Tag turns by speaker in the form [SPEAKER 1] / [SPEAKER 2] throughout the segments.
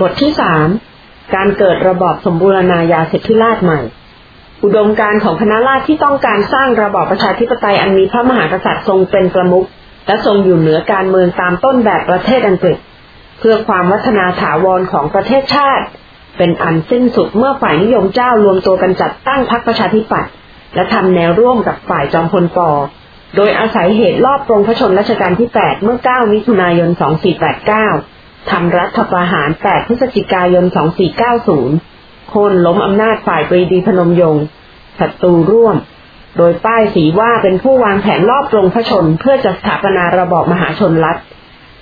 [SPEAKER 1] บทที่สามการเกิดระบอบสมบูรณาญาสิทธิราชใหม่ อุดมการของคณะราษฎรที่ต้องการสร้างระบอบประชาธิปไตยอันมีพระมหากษัตริย์ทรงเป็นประมุขและทรงอยู่เหนือการเมืองตามต้นแบบประเทศอังกฤษ เพื่อความวัฒนาถาวรของประเทศชาติ เป็นอันสิ้นสุดเมื่อฝ่ายนิยมเจ้ารวมตัวกันจัดตั้งพรรคประชาธิปัตย์และทำแนวร่วมกับฝ่ายจอมพลปอโดยอาศัยเหตุรอบปรงพระชนรัชกาลที่ 8 เมื่อ 9 มิถุนายน 2489 ทำรัฐประหาร 8 พฤศจิกายน 2490 โค่นล้มอำนาจฝ่ายปรีดีพนมยงค์ศัตรูร่วม โดยป้ายสีว่าเป็นผู้วางแผนรอบปรงพระชน เพื่อจะสถาปนาระบอบมหาชนรัฐ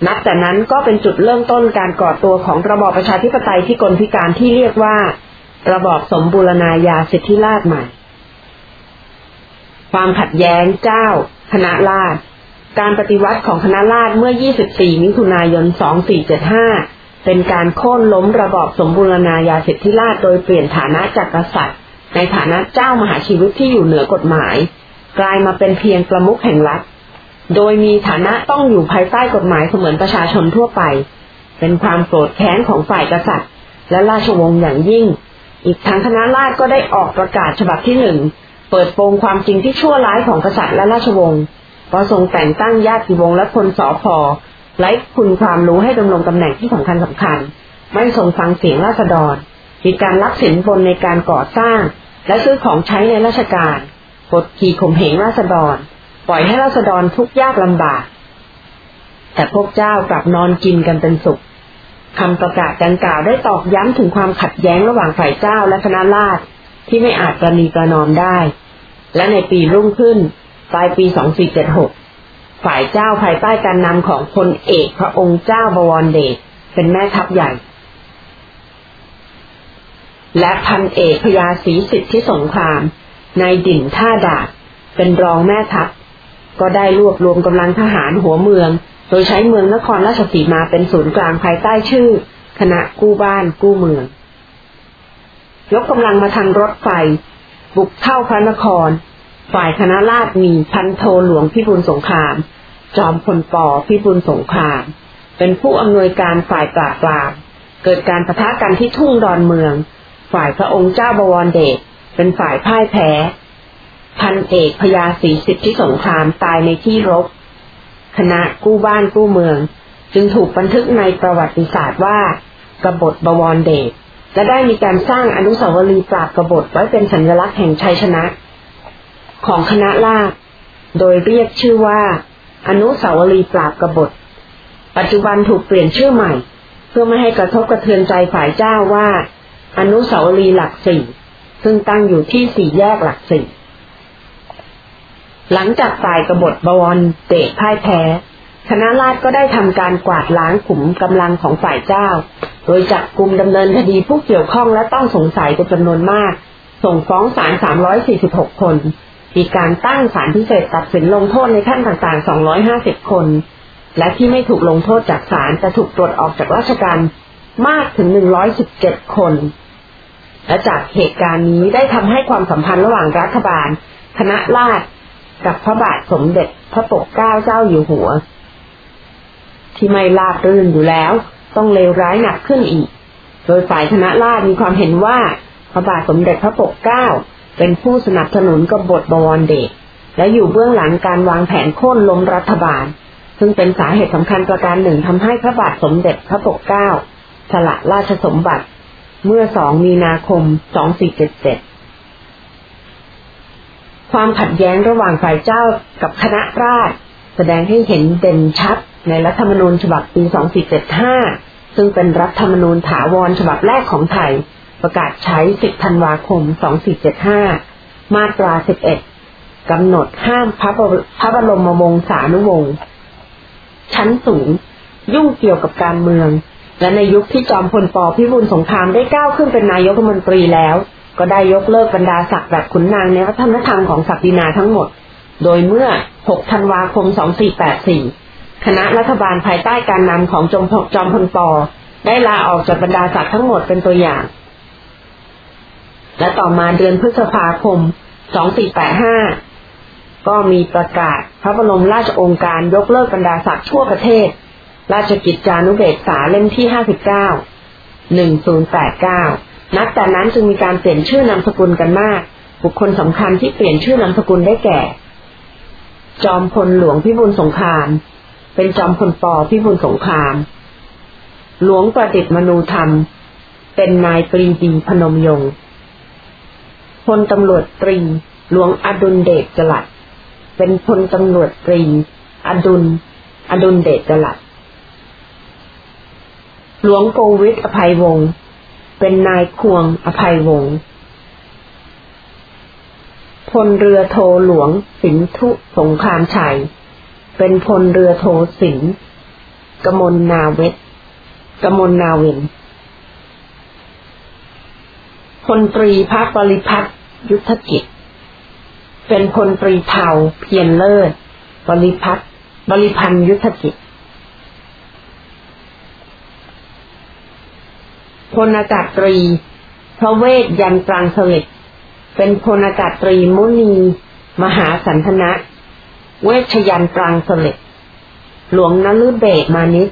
[SPEAKER 1] นับแต่นั้นก็เป็นจุดเริ่มต้นการก่อตัวของระบอบประชาธิปไตยที่กลพิการที่เรียกว่า ระบอบสมบูรณาญาสิทธิราชใหม่ ความขัดแย้งเจ้า คณะราษฎร การปฏิวัติของคณะราษฎรเมื่อ 24 มิถุนายน 2475 เป็นการโค่นล้มระบอบสมบูรณาญาสิทธิราชโดยเปลี่ยนฐานะจากกษัตริย์ ในฐานะเจ้ามหาชีวิตที่อยู่เหนือกฎหมาย กลายมาเป็นเพียงประมุขแห่งรัฐ โดยมีฐานะต้องอยู่ภายใต้กฎหมายเสมือนประชาชนทั่วไป เป็นความโกรธแค้นของฝ่ายกษัตริย์ และราชวงศ์อย่างยิ่ง อีกทั้งคณะราษฎรก็ได้ออกประกาศฉบับที่หนึ่งเปิดโปงความจริงที่ชั่วร้ายของกษัตริย์และราชวงศ์ เพราะทรงแต่งตั้งญาติวงศ์และพลสอพอไร้คุณความรู้ให้ดำรงตำแหน่งที่สำคัญสำคัญ ไม่ทรงฟังเสียงราษฎร มีการรับสินบนในการก่อสร้าง และซื้อของใช้ในราชการกดขี่ข่มเหงราษฎร ปล่อยให้ราษฎรทุกข์ยากลำบาก แต่พวกเจ้ากลับนอนกินกันเป็นสุขคำประกาศดังกล่าวได้ตอกย้ำถึงความขัดแย้งระหว่างฝ่ายเจ้าและคณะราษฎรที่ไม่อาจประนีประนอมได้ และในปีรุ่งขึ้น ปลายปี 2476 ฝ่ายเจ้าภายใต้การนำของพลเอกพระองค์เจ้าบวรเดชเป็นแม่ทัพใหญ่ และพันเอกพยาศรีสิทธิสงครามในดิ่นท่าดาบเป็นรองแม่ทัพ ก็ได้รวบรวมกำลังทหารหัวเมือง โดยใช้เมืองนครราชสีมาเป็นศูนย์กลางภายใต้ชื่อ คณะกู้บ้านกู้เมือง ยกกำลังมาทางรถไฟ บุกเข้าพระนคร ฝ่ายคณะราษฎรมีพันโทหลวงพิบูลสงคราม จอมพลปอพิบูลสงคราม เป็นผู้อำนวยการฝ่ายปราบปราม เกิดการประทะกันที่ทุ่งดอนเมือง ฝ่ายพระองค์เจ้าบวรเดชเป็นฝ่ายพ่ายแพ้ พันเอกพญาศรีสิทธิสงครามตายในที่รบ คณะกู้บ้านกู้เมือง จึงถูกบันทึกในประวัติศาสตร์ว่ากบฏบวรเดชและได้มีการสร้างอนุสาวรีย์ปราบกบฏไว้เป็นสัญลักษณ์แห่งชัยชนะ ของคณะลาบโดยเรียกชื่อว่า อนุสาวรีย์ปราบกบฏ ปัจจุบันถูกเปลี่ยนชื่อใหม่ เพื่อไม่ให้กระทบกระเทือนใจฝ่ายเจ้าว่า อนุสาวรีย์หลักสี่ซึ่งตั้งอยู่ที่สี่แยกหลักสี่หลังจากฝ่ายกบฏบวรเตะพ่ายแพ้ คณะราษฎรก็ได้ทำการกวาดล้างขุมกำลังของฝ่ายเจ้า โดยจับกลุ่มดำเนินคดีผู้เกี่ยวข้องและต้องสงสัยเป็นจำนวนมาก ส่งฟ้องศาล346 คน มีการตั้งศาลพิเศษตัดสินลงโทษในขั้นต่างๆ 250 คน และที่ไม่ถูกลงโทษจากศาลจะถูกตรวจออกจากราชการมากถึง 117 คน และจากเหตุการณ์นี้ได้ทำให้ความสัมพันธ์ระหว่างรัฐบาล คณะราษฎรกับพระบาทสมเด็จพระปกเกล้าเจ้าอยู่หัว ที่ไม่ลาบรื่นอยู่แล้ว ต้องเลวร้ายหนักขึ้นอีก โดยฝ่ายคณะราษฎรมีความเห็นว่าพระบาทสมเด็จพระปกเกล้า เป็นผู้สนับสนุนกบฏบวรเดชและอยู่เบื้องหลังการวางแผนโค่นล้มรัฐบาล ซึ่งเป็นสาเหตุสำคัญประการหนึ่งทำให้พระบาทสมเด็จพระปกเกล้าสละราชสมบัติ เมื่อสองมีนาคมสองสี่เจ็ดเจ็ดความขัดแย้งระหว่างฝ่ายเจ้ากับคณะราษฎรแสดงให้เห็นเด่นชัดในรัฐธรรมนูญฉบับปี 2475 ซึ่งเป็นรัฐธรรมนูญถาวรฉบับแรกของไทย ประกาศใช้ 10 ธันวาคม 2475 มาตรา 11 กำหนดห้ามพระพระบรมวงศานุวงศ์ชั้นสูง ยุ่งเกี่ยวกับการเมือง และในยุคที่จอมพลปพิบูลสงครามได้ก้าวขึ้นเป็นนายกรัฐมนตรีแล้ว ก็ได้ยกเลิกบรรดาศักดิ์แบบขุนนางในวัฒนธรรมของศักดินาทั้งหมด โดยเมื่อ 6 ธันวาคม 2484 คณะรัฐบาลภายใต้การนำของจอมจอมพลปได้ลาออกจากบรรดาศักดิ์ทั้งหมดเป็นตัวอย่าง และต่อมาเดือนพฤษภาคม 2485 ก็มีประกาศพระบรมราชองค์การยกเลิกบรรดาศักดิ์ทั่วประเทศ ราชกิจจานุเบกษาเล่มที่ 59 1089 นับแต่นั้นจึงมีการเปลี่ยนชื่อนามสกุลกันมาก บุคคลสำคัญที่เปลี่ยนชื่อนามสกุลได้แก่ จอมพลหลวงพิบูลสงคราม เป็นจอมพลปอพิบูลสงคราม หลวงประดิษฐ์มนูธรรม เป็นนายปรีดีพนมยงค์ พลตำรวจตรี หลวงอดุลเดชจลัดเป็นพลตำรวจตรี อดุล อดุลเดชจรัสหลวงโกวิทอภัยวงศ์เป็นนายควงอภัยวงศ์พลเรือโทหลวงสินธุสงครามชัย เป็นพลเรือโทสินธุ์กมลนาวินกมลนาวินพลตรีพักบริพัตร ยุทธกิจ เป็นพลตรีเทาเพียรเลิศ บริพัตรบริพันธ์ยุทธกิจพลอากาศตรี พระเวทยันตรังสลิดเป็นพลอากาศตรีมุนี มหาสันทนะ เวชยันตรังสลิดหลวงนฤเบศมานิต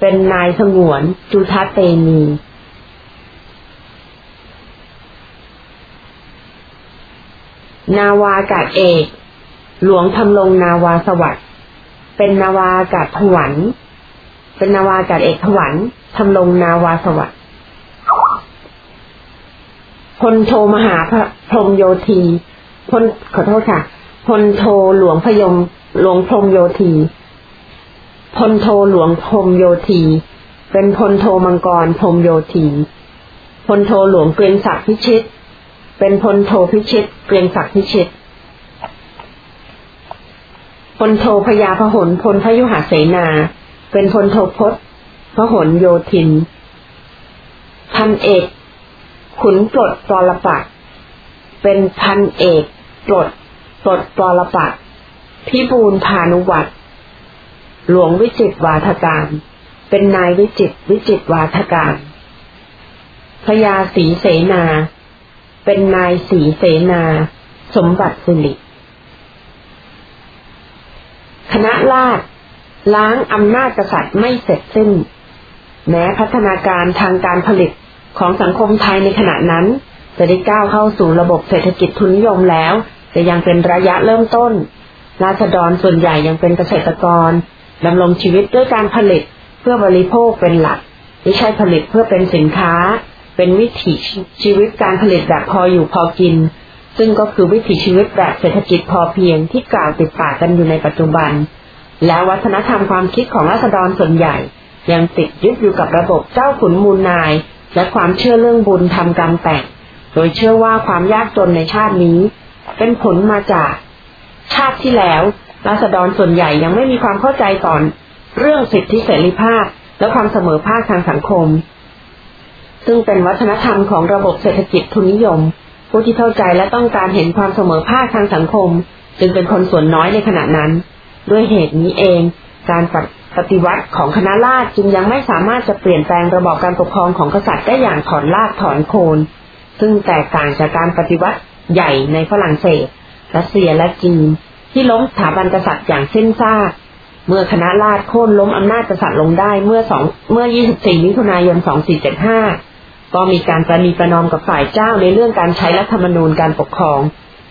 [SPEAKER 1] เป็นนายสงวนจุทัเตมี นาวาอากาศเอก หลวงทำลงนาวาสวัสด์เป็นนาวาอากาศถวันเป็นนาวาอากาศเอกถวันทำลงนาวาสวัสด์พลโทมหาพรมโยธีพลขอโทษค่ะพลโทหลวงพยมหลวงพรมโยธีพลโทหลวงพรมโยธี เป็นพลโทมังกรพรมโยธีพลโทหลวงเกรียงศักดิ์พิชิต เป็นพลโทพิชิต เกรียงศักดิ์พิชิตพลโทพยาพหลพลพยุหเสนา เป็นพลโทพศพหลโยธิน พันเอก ขุนปลดปลปักเป็นพันเอกปลดปลดปลปักพิบูลพานุวัตรหลวงวิจิตวาทการ เป็นนายวิจิตวิจิตวาทการพญาศรีเสนา เป็นนายสีเสนา สมบัติสิริคณะราษฎรล้างอำนาจกษัตริย์ไม่เสร็จสิ้น แม้พัฒนาการทางการผลิตของสังคมไทยในขณะนั้น จะได้ก้าวเข้าสู่ระบบเศรษฐกิจทุนนิยมแล้ว แต่ยังเป็นระยะเริ่มต้น ราษฎรส่วนใหญ่ยังเป็นเกษตรกรดำรงชีวิตด้วยการผลิตเพื่อบริโภคเป็นหลัก ไม่ใช่ผลิตเพื่อเป็นสินค้า เป็นวิถีชีวิตการผลิตแบบพออยู่พอกิน ซึ่งก็คือวิถีชีวิตแบบเศรษฐกิจพอเพียงที่กล่าวติดปากกันอยู่ในปัจจุบัน แล้ววัฒนธรรมความคิดของราษฎรส่วนใหญ่ ยังติดยึดอยู่กับระบบเจ้าขุนมูลนาย และความเชื่อเรื่องบุญทำกรรมแต่ง โดยเชื่อว่าความยากจนในชาตินี้ เป็นผลมาจาก ชาติที่แล้วราษฎรส่วนใหญ่ยังไม่มีความเข้าใจต่อนเรื่องสิทธิเสรีภาพ และความเสมอภาคทางสังคม ซึ่งเป็นวัฒนธรรมของระบบเศรษฐกิจทุนนิยม ผู้ที่เข้าใจและต้องการเห็นความเสมอภาคทางสังคม จึงเป็นคนส่วนน้อยในขณะนั้น ด้วยเหตุนี้เอง การปฏิวัติของคณะราษฎรจึงยังไม่สามารถจะเปลี่ยนแปลงระบอบการปกครองของกษัตริย์ได้อย่างถอนรากถอนโคน ซึ่งแตกต่างจากการปฏิวัติใหญ่ในฝรั่งเศส รัสเซียและจีน ที่ล้มสถาบันกษัตริย์อย่างสิ้นซาก เมื่อคณะราษฎรโค่นล้มอำนาจกษัตริย์ลงได้เมื่อสองเมื่อ 24 มิถุนายน 2475 ก็มีการประนีประนอมกับฝ่ายเจ้าในเรื่องการใช้รัฐธรรมนูญการปกครอง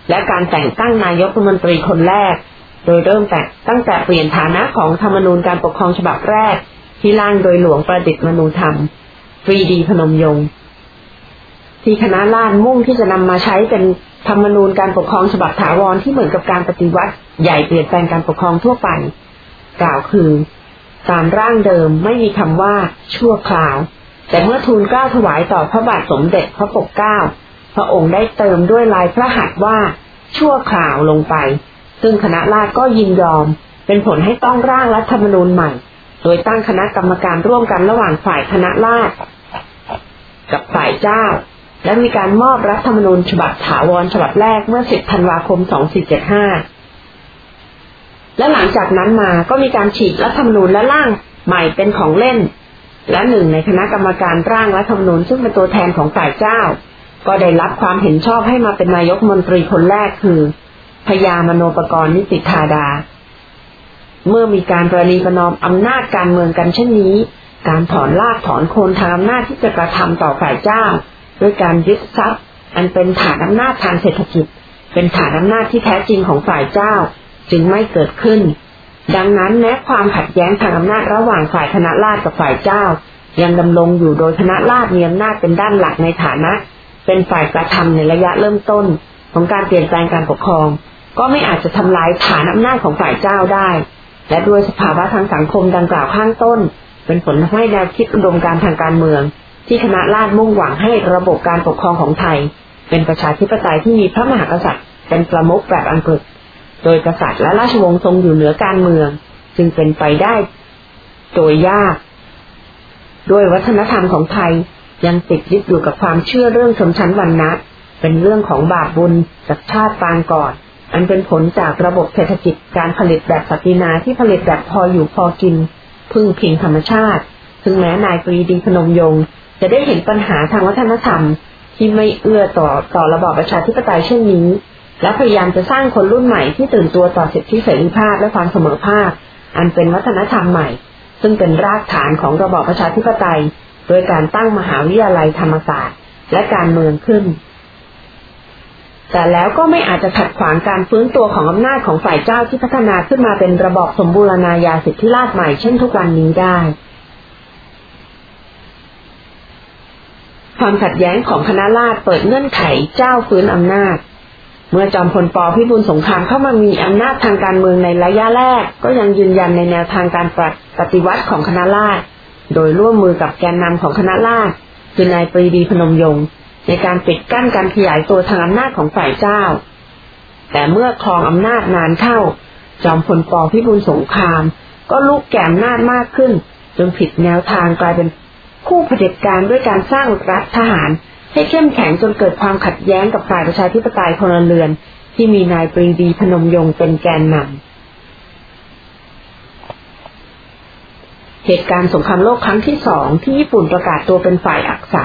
[SPEAKER 1] และการแต่งตั้งนายกรัฐมนตรีคนแรก โดยเริ่มแต่ตั้งแต่เปลี่ยนฐานะของธรรมนูญการปกครองฉบับแรก ที่ร่างโดยหลวงประดิษฐ์มนูธรรมฟรีดีพนมยงค์ที่คณะราษฎรมุ่งที่จะนำมาใช้เป็นธรรมนูญการปกครองฉบับถาวรที่เหมือนกับการปฏิวัติ ใหญ่เปลี่ยนแปลงการปกครองทั่วไป กล่าวคือ ตามร่างเดิมไม่มีคำว่าชั่วคราว แต่เมื่อทูลเกล้าถวายต่อพระบาทสมเด็จพระปกเกล้า พระองค์ได้เติมด้วยลายพระหัตถ์ว่าชั่วคราวลงไป ซึ่งคณะราษฎรก็ยินยอม เป็นผลให้ต้องร่างรัฐธรรมนูญใหม่ โดยตั้งคณะกรรมการร่วมกันระหว่างฝ่ายคณะราษฎรกับฝ่ายเจ้า และมีการมอบรัฐธรรมนูญฉบับถาวรฉบับแรกเมื่อ 10 ธันวาคม 2475 และหลังจากนั้นมาก็มีการฉีกรัฐธรรมนูญและร่างใหม่เป็นของเล่น และหนึ่งในคณะกรรมการร่างรัฐธรรมนูญซึ่งเป็นตัวแทนของฝ่ายเจ้า ก็ได้รับความเห็นชอบให้มาเป็นนายกมนตรีคนแรกคือพญามโนปกรณ์นิติธาดา เมื่อมีการประนีประนอมอำนาจการเมืองกันเช่นนี้ การถอนลากถอนโคนทางอำนาจที่จะกระทำต่อฝ่ายเจ้า ด้วยการยึดทรัพย์อันเป็นฐานอำนาจทางเศรษฐกิจ เป็นฐานอำนาจที่แท้จริงของฝ่ายเจ้า จึงไม่เกิดขึ้น ดังนั้นแม้ความขัดแย้งทางอำนาจระหว่างฝ่ายคณะราษฎรกับฝ่ายเจ้า ยังดำรงอยู่โดยคณะราษฎรมีอำนาจเป็นด้านหลักในฐานะ เป็นฝ่ายกระทำในระยะเริ่มต้น ของการเปลี่ยนแปลงการปกครอง ก็ไม่อาจจะทำลายฐานอำนาจของฝ่ายเจ้าได้ และด้วยสภาวะทางสังคมดังกล่าวข้างต้น เป็นผลทำให้แนวคิดอุดมการทางการเมือง ที่คณะราษฎรมุ่งหวังให้ระบบการปกครองของไทย เป็นประชาธิปไตยที่มีพระมหากษัตริย์ เป็นประมุขแบบอังกฤษ โดยกษัตริย์และราชวงศ์ทรงอยู่เหนือการเมือง จึงเป็นไปได้โดยยาก ด้วยวัฒนธรรมของไทยยังติดยึดอยู่กับความเชื่อเรื่องชนชั้นวรรณะ เป็นเรื่องของบาปบุญจากชาติปางก่อน อันเป็นผลจากระบบเศรษฐกิจการผลิตแบบสตินาที่ผลิตแบบพออยู่พอกิน พึ่งพิงธรรมชาติ ถึงแม้นายปรีดีพนมยงค์จะได้เห็นปัญหาทางวัฒนธรรมที่ไม่เอื้อต่อต่อระบอบประชาธิปไตยเช่นนี้ และพยายามจะสร้างคนรุ่นใหม่ที่ตื่นตัวต่อสิทธิเสรีภาพและความเสมอภาค อันเป็นวัฒนธรรมใหม่ ซึ่งเป็นรากฐานของระบอบประชาธิปไตย โดยการตั้งมหาวิทยาลัยธรรมศาสตร์ และการเมืองขึ้น แต่แล้วก็ไม่อาจจะขัดขวางการฟื้นตัวของอำนาจของฝ่ายเจ้าที่พัฒนาขึ้นมาเป็นระบอบสมบูรณาญาสิทธิราชใหม่เช่นทุกวันนี้ได้ความขัดแย้งของคณะราษฎรเปิดเงื่อนไขเจ้าฟื้นอำนาจ เมื่อจอมพลปพิบูลสงครามเข้ามามีอำนาจทางการเมืองในระยะแรก ก็ยังยืนยันในแนวทางการปฏิวัติของคณะราษฎรโดยร่วมมือกับแกนนำของคณะราษฎรคือนายปรีดีพนมยงค์ในการปิดกั้นการขยายตัวทางอำนาจของฝ่ายเจ้า แต่เมื่อครองอำนาจนานเข้า จอมพลปพิบูลสงคราม ก็ลุกแก่อำนาจมากขึ้น จนผิดแนวทางกลายเป็นคู่เผด็จการด้วยการสร้างรัฐทหาร ให้เข้มแข็งจนเกิดความขัดแย้งกับฝ่ายประชาธิปไตยพลเรือน ที่มีนายปรีดีพนมยงค์เป็นแกนนำเหตุการณ์สงครามโลกครั้งที่สองที่ญี่ปุ่นประกาศตัวเป็นฝ่ายอักษะ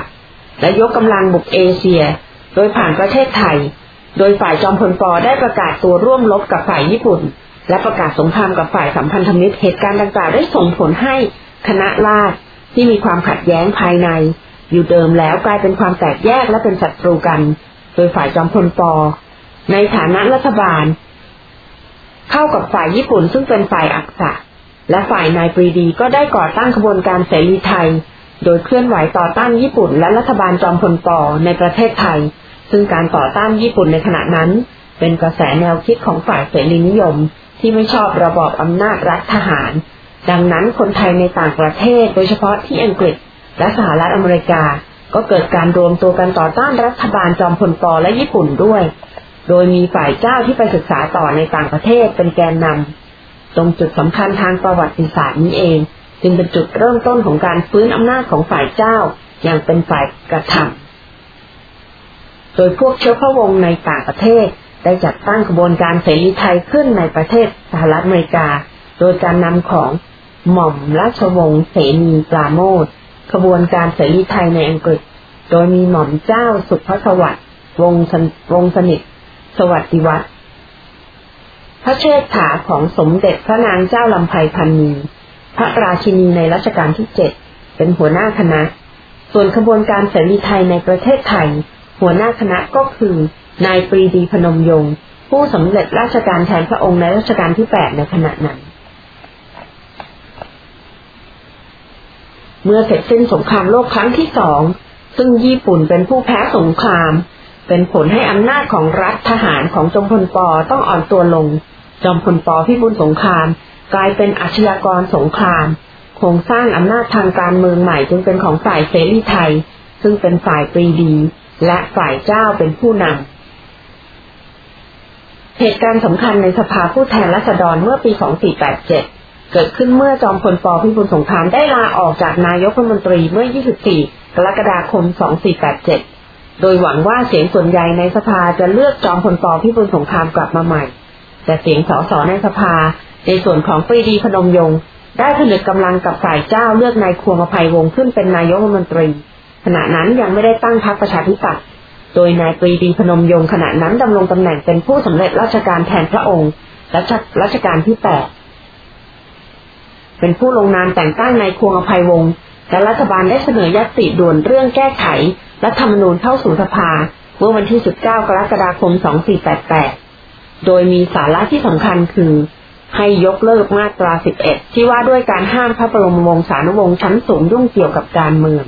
[SPEAKER 1] และยกกำลังบุกเอเชีย โดยผ่านประเทศไทย โดยฝ่ายจอมพลปอได้ประกาศตัวร่วมรบกับฝ่ายญี่ปุ่น และประกาศสงครามกับฝ่ายสัมพันธมิตรเหตุการณ์ดังกล่าวได้ส่งผลให้คณะราษฎรที่มีความขัดแย้งภายใน อยู่เดิมแล้วกลายเป็นความแตกแยกและเป็นศัตรูกัน โดยฝ่ายจอมพลปอ ในฐานะรัฐบาล เข้ากับฝ่ายญี่ปุ่นซึ่งเป็นฝ่ายอักษะ และฝ่ายนายปรีดีก็ได้ก่อตั้งขบวนการเสรีไทย โดยเคลื่อนไหวต่อต้านญี่ปุ่น และรัฐบาลจอมพลปอในประเทศไทย ซึ่งการต่อต้านญี่ปุ่นในขณะนั้น เป็นกระแสแนวคิดของฝ่ายเสรีนิยม ที่ไม่ชอบระบอบอำนาจรัฐทหาร ดังนั้นคนไทยในต่างประเทศโดยเฉพาะที่อังกฤษ และสหรัฐอเมริกาก็เกิดการรวมตัวกันต่อต้านรัฐบาลจอมพลปอและญี่ปุ่นด้วย โดยมีฝ่ายเจ้าที่ไปศึกษาต่อในต่างประเทศเป็นแกนนำตรงจุดสำคัญทางประวัติศาสตร์นี้เอง จึงเป็นจุดเริ่มต้นของการฟื้นอำนาจของฝ่ายเจ้าอย่างเป็นฝ่ายกระทำโดยพวกเชื้อพระวงศ์ในต่างประเทศได้จัดตั้งกระบวนการเสรีไทยขึ้นในประเทศสหรัฐอเมริกา โดยการนำของหม่อมราชวงศ์เสนีปราโมท ขบวนการเสรีไทยในอังกฤษ โดยมีหม่อมเจ้าสุภสวัสดิ์วงวงสนิท สวัสดิวัฒน์พระเชษฐาของสมเด็จพระนางเจ้าลำไพพันนีพระราชินีในรัชกาลที่เจ็ดเป็นหัวหน้าคณะ ส่วนขบวนการเสรีไทยในประเทศไทย หัวหน้าคณะก็คือนายปรีดีพนมยงค์ผู้สำเร็จราชการแทนพระองค์ในรัชกาลที่แปดในขณะนั้น เมื่อเสร็จสิ้นสงครามโลกครั้งที่สอง ซึ่งญี่ปุ่นเป็นผู้แพ้สงคราม เป็นผลให้อำนาจของรัฐทหารของจอมพลปอต้องอ่อนตัวลง จอมพลปอพิบูลสงคราม กลายเป็นอาชญากรสงคราม โครงสร้างอำนาจทางการเมืองใหม่จึงเป็นของฝ่ายเสรีไทย ซึ่งเป็นฝ่ายปรีดี และฝ่ายเจ้าเป็นผู้นำเหตุการณ์สำคัญในสภาผู้แทนราษฎรเมื่อปี 2487 เกิดขึ้นเมื่อจอมพลปพิบูลสงครามได้ลาออกจากนายกรัฐมนตรีเมื่อ 24 กรกฎาคม 2487 โดยหวังว่าเสียงส่วนใหญ่ในสภาจะเลือกจอมพลปพิบูลสงครามกลับมาใหม่ แต่เสียงสสในสภา ในส่วนของปรีดีพนมยงค์ได้ผนึกกำลังกับฝ่ายเจ้าเลือกนายควงอภัยวงศ์ขึ้นเป็นนายกรัฐมนตรี ขณะนั้นยังไม่ได้ตั้งพรรคประชาธิปัตย์โดยนายปรีดีพนมยงค์ขณะนั้นดำรงตำแหน่งเป็นผู้สำเร็จราชการแทนพระองค์และรัชกาลที่แปด เป็นผู้ลงนามแต่งตั้งนายควงอภัยวงศ์และรัฐบาลได้เสนอยติด่วนเรื่องแก้ไขรัฐธรรมนูญเข้าสู่สภา เมื่อวันที่ 19 กรกฎาคม 2488 โดยมีสาระที่สำคัญคือ ให้ยกเลิกมาตรา 11 ที่ว่าด้วยการห้ามพระบรมวงศานุวงศ์ชั้นสูงยุ่งเกี่ยวกับการเมือง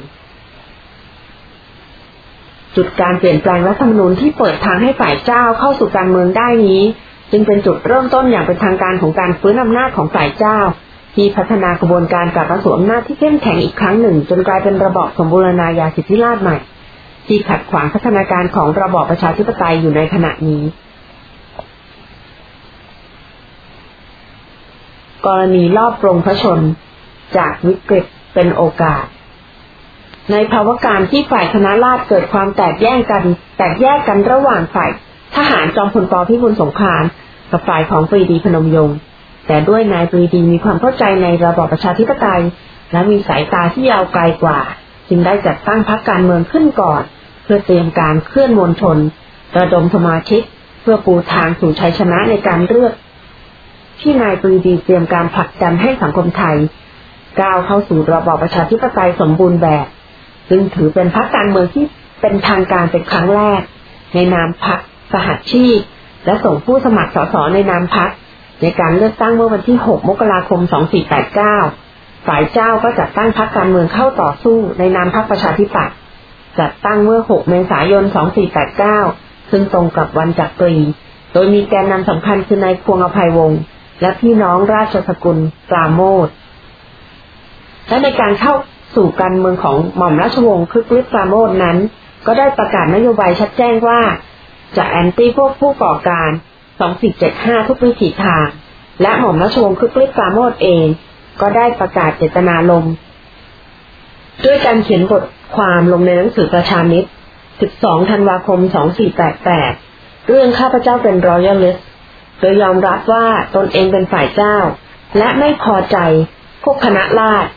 [SPEAKER 1] จุดการเปลี่ยนแปลงรัฐธรรมนูญที่เปิดทางให้ฝ่ายเจ้าเข้าสู่การเมืองได้นี้ จึงเป็นจุดเริ่มต้นอย่างเป็นทางการของการฟื้นอำนาจของฝ่ายเจ้า ที่พัฒนากระบวนการกลับมาสู่อำนาจที่เข้มแข็งอีกครั้งหนึ่ง จนกลายเป็นระบอบสมบูรณาญาสิทธิราชใหม่ ที่ขัดขวางพัฒนาการของระบอบประชาธิปไตยอยู่ในขณะนี้ กรณีรอบปรงพระชน จากวิกฤตเป็นโอกาส ในภาวะการที่ฝ่ายคณะราษฎรเกิดความแตกแยกกัน แตกแยกกันระหว่างฝ่ายทหารจอมพลปพิบูลสงครามกับฝ่ายของปรีดีพนมยงค์ แต่ด้วยนายปรีดีมีความเข้าใจในระบอบประชาธิปไตย และมีสายตาที่ยาวไกลกว่า จึงได้จัดตั้งพรรคการเมืองขึ้นก่อน เพื่อเตรียมการเคลื่อนมวลชน ระดมสมาชิก เพื่อปูทางสู่ชัยชนะในการเลือก ที่นายปรีดีเตรียมการผลักดันให้สังคมไทยก้าวเข้าสู่ระบอบประชาธิปไตยสมบูรณ์แบบ ซึ่งถือเป็นพรรคการเมืองที่เป็นทางการเป็นครั้งแรก ในนามพรรคสหชชีพและส่งผู้สมัครสสในนามพรรค ในการเลือกตั้งเมื่อวันที่ 6 มกราคม 2489 ฝ่ายเจ้าก็จัดตั้งพรรคการเมืองเข้าต่อสู้ในนามพรรคประชาธิปัตย์ จัดตั้งเมื่อ 6 เมษายน 2489 ซึ่งตรงกับวันจักรี โดยมีแกนนำสำคัญคือนายพวงอภัยวงศ์และพี่น้องราชสกุลปราโมทและในการเข้าสู่การเมืองของหม่อมราชวงศ์คึกฤทธิ์ปราโมทนั้น ก็ได้ประกาศนโยบายชัดแจ้งว่า จะแอนตี้พวกผู้ก่อการ 2475 ทุกวิถีทาง และหม่อมราชวงศ์คึกฤทธิ์ปราโมทเอง ก็ได้ประกาศเจตนาลม ด้วยการเขียนบทความลงในหนังสือประชามิตร 12 ธันวาคม 2488 เรื่องข้าพเจ้าเป็นรอยัลลิสโดยยอมรับว่าตนเองเป็นฝ่ายเจ้า และไม่พอใจพวกคณะราษฎร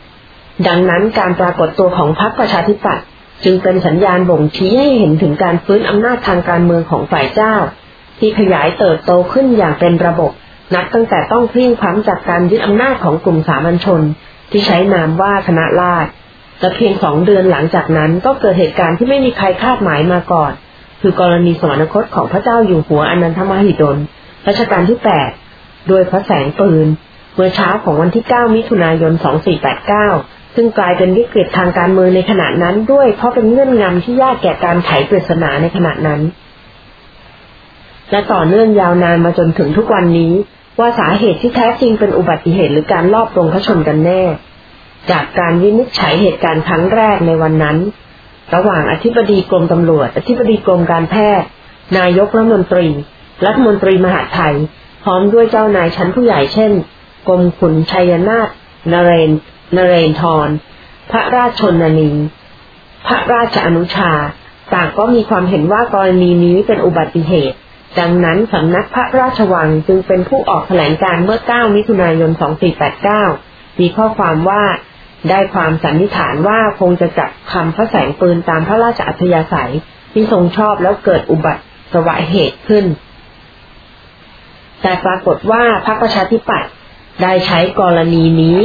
[SPEAKER 1] ดังนั้นการปรากฏตัวของพรรคประชาธิปัตย์จึงเป็นสัญญาณบ่งชี้ให้เห็นถึงการฟื้นอำนาจทางการเมืองของฝ่ายเจ้า ที่ขยายเติบโตขึ้นอย่างเป็นระบบ นับตั้งแต่ต้องพลิ้งพั้จากการยึดอำนาจของกลุ่มสามัญชน ที่ใช้นามว่าคณะราษฎรแต่เพียงสองเดือนหลังจากนั้นก็เกิดเหตุการณ์ที่ไม่มีใครคาดหมายมาก่อน คือกรณีสวรรคตของพระเจ้าอยู่หัวอนันทมหิดลรัชกาลที่แปดโดยพระแสงปืน เมื่อเช้าของวันที่เก้ามิถุนายนสองสี่แปดเก้าซึ่งกลายเป็นวิกฤตทางการเมืองในขณะนั้นด้วยเพราะเป็นเงื่อนงำที่ยากแก่การไขปริศนาในขณะนั้น และต่อเนื่องยาวนานมาจนถึงทุกวันนี้ ว่าสาเหตุที่แท้จริงเป็นอุบัติเหตุหรือการลอบลงพระชนกันแน่ จากการวินิจฉัยเหตุการณ์ครั้งแรกในวันนั้น ระหว่างอธิบดีกรมตำรวจ อธิบดีกรมการแพทย์ นายกรัฐมนตรี รัฐมนตรีมหาไทย พร้อมด้วยเจ้านายชั้นผู้ใหญ่เช่นกรมขุนชัยนาทนเรนนเรนทร พระราชชนนี พระราชอนุชา ต่างก็มีความเห็นว่ากรณีนี้เป็นอุบัติเหตุ ดังนั้นสำนักพระราชวังจึงเป็นผู้ออกแถลงการเมื่อ 9 มิถุนายน 2489 มีข้อความว่า ได้ความสันนิษฐานว่าคงจะจับคำพระแสงปืนตามพระราชอัธยาศัย ที่ทรงชอบแล้วเกิดอุบัติสวะเหตุขึ้น แต่ปรากฏว่าพรรคประชาธิปัตย์ได้ใช้กรณีนี้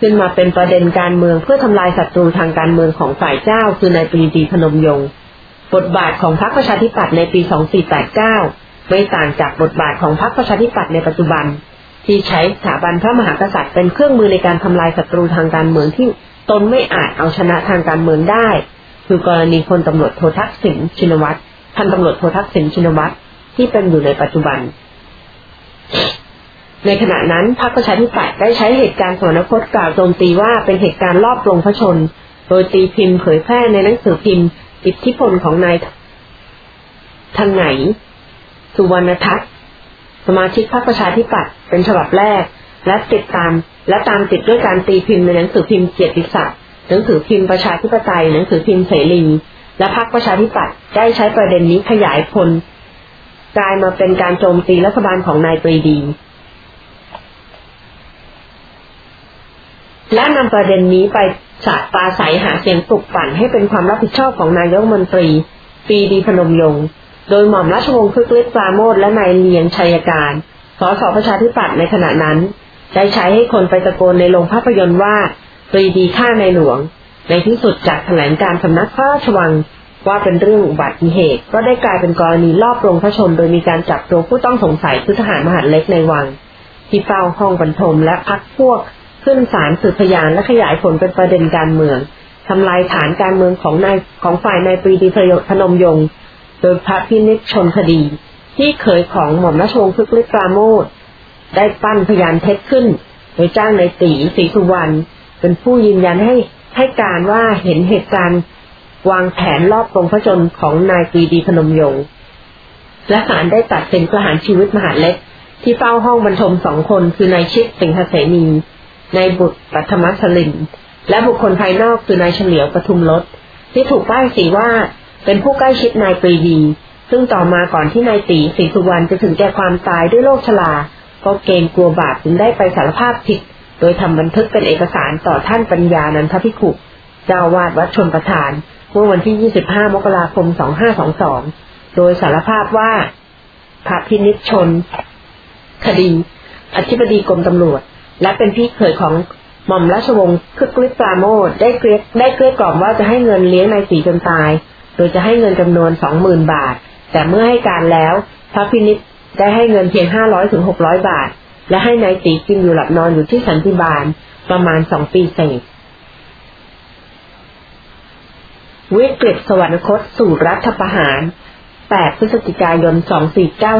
[SPEAKER 1] ขึ้นมาเป็นประเด็นการเมืองเพื่อทำลายศัตรูทางการเมืองของฝ่ายเจ้า คือนายปรีดีพนมยงค์บทบาทของพรรคประชาธิปัตย์ในปี 2489 ไม่ต่างจากบทบาทของพรรคประชาธิปัตย์ในปัจจุบัน ที่ใช้สถาบันพระมหากษัตริย์เป็นเครื่องมือในการทำลายศัตรูทางการเมืองที่ตนไม่อาจเอาชนะทางการเมืองได้ คือกรณีพลตำรวจโททักษิณชินวัตรพันตำรวจโททักษิณชินวัตรที่เป็นอยู่ในปัจจุบัน ในขณะนั้นพรรคประชาธิปัตย์ได้ใช้เหตุการณ์สวรรคตกล่าวโจมตีว่าเป็นเหตุการณ์รอบปรงพระชน โดยตีพิมพ์เผยแพร่ในหนังสือพิมพ์ อิทธิพลของนายทางไหน สุวรรณทัศน์สมาชิกพรรคประชาธิปัตย์เป็นฉบับแรก และติดตาม และตามติดด้วยการตีพิมพ์ในหนังสือพิมพ์เกียรติศักดิ์หนังสือพิมพ์ประชาธิปไตยหนังสือพิมพ์เสรีและพรรคประชาธิปัตย์ได้ใช้ประเด็นนี้ขยายผลกลายมาเป็นการโจมตีรัฐบาลของนายปรีดี และนำประเด็นนี้ไปฉาดปาใสหาเสียงปลุกปั่นให้เป็นความรับผิดชอบของนายกมนตรี ปีดีพนมยงค์ โดยหม่อมราชวงศ์คึกฤทธิ์ปราโมทและนายเลียงชัยการ สสประชาธิปัตย์ในขณะนั้น ได้ใช้ให้คนไปตะโกนในโรงภาพยนตร์ว่าปรีดีฆ่าในหลวง ในที่สุดจากแถลงการสำนักพระราชวังว่าเป็นเรื่องอุบัติเหตุ ก็ได้กลายเป็นกรณีลอบโรงพระชน โดยมีการจับตัวผู้ต้องสงสัยคือทหารมหาดเล็กในวัง ที่เฝ้าห้องบรรทมและพักพวก ขึ้นศาลสืบพยานและขยายผลเป็นประเด็นการเมืองทำลายฐานการเมืองของนายของฝ่ายนายปรีดีพนมยงค์ โดยพระพินิจชนคดี ที่เคยของหม่อมราชวงศ์พึกฤทธิ์ปราโมทได้ปั้นพยานเท็จขึ้น โดยจ้างนายตีศรีสุวรรณเป็นผู้ยืนยันให้ให้การว่าเห็นเหตุการณ์วางแผนรอบตรงพระชนของนายปรีดีพนมยงค์และศาลได้ตัดสินประหารชีวิตมหาเล็ก ที่เฝ้าห้องบรรทมสองคนคือนายชิดสิงหเสนีนายบุตรปัทมชลิน และบุคคลภายนอกคือนายเฉลียวปทุมรสที่ถูกป้ายสีว่า เป็นผู้ใกล้ชิดนายปรีดี ซึ่งต่อมาก่อนที่นายตีศรีสุวรรณจะถึงแก่ความตายด้วยโรคชราก็เกรงกลัวบาปจึงได้ไปสารภาพผิด โดยทำบันทึกเป็นเอกสารต่อท่านปัญญานันทพิขุเจ้าวาดวัดชนประธานเมื่อวันที่ 25 มกราคม 2522 โดยสารภาพว่าพระพินิจชน คดี อธิบดีกรมตำรวจ และเป็นพี่เขยของหม่อมราชวงศ์คึกฤทธิ์ปราโมทได้เกลียได้เกลี้ยกล่อมว่าจะให้เงินเลี้ยงนายสีจนตาย โดยจะให้เงินจำนวนสองหมื่นบาท แต่เมื่อให้การแล้วพระพินิจได้ให้เงินเพียงห้าร้อยถึงหกร้อยบาท และให้นายสีกินอยู่หลับนอนอยู่ที่สันติบาลประมาณสองปีเศษวิกฤตสวรรคตสู่รัฐประหาร 8 พฤศจิกายน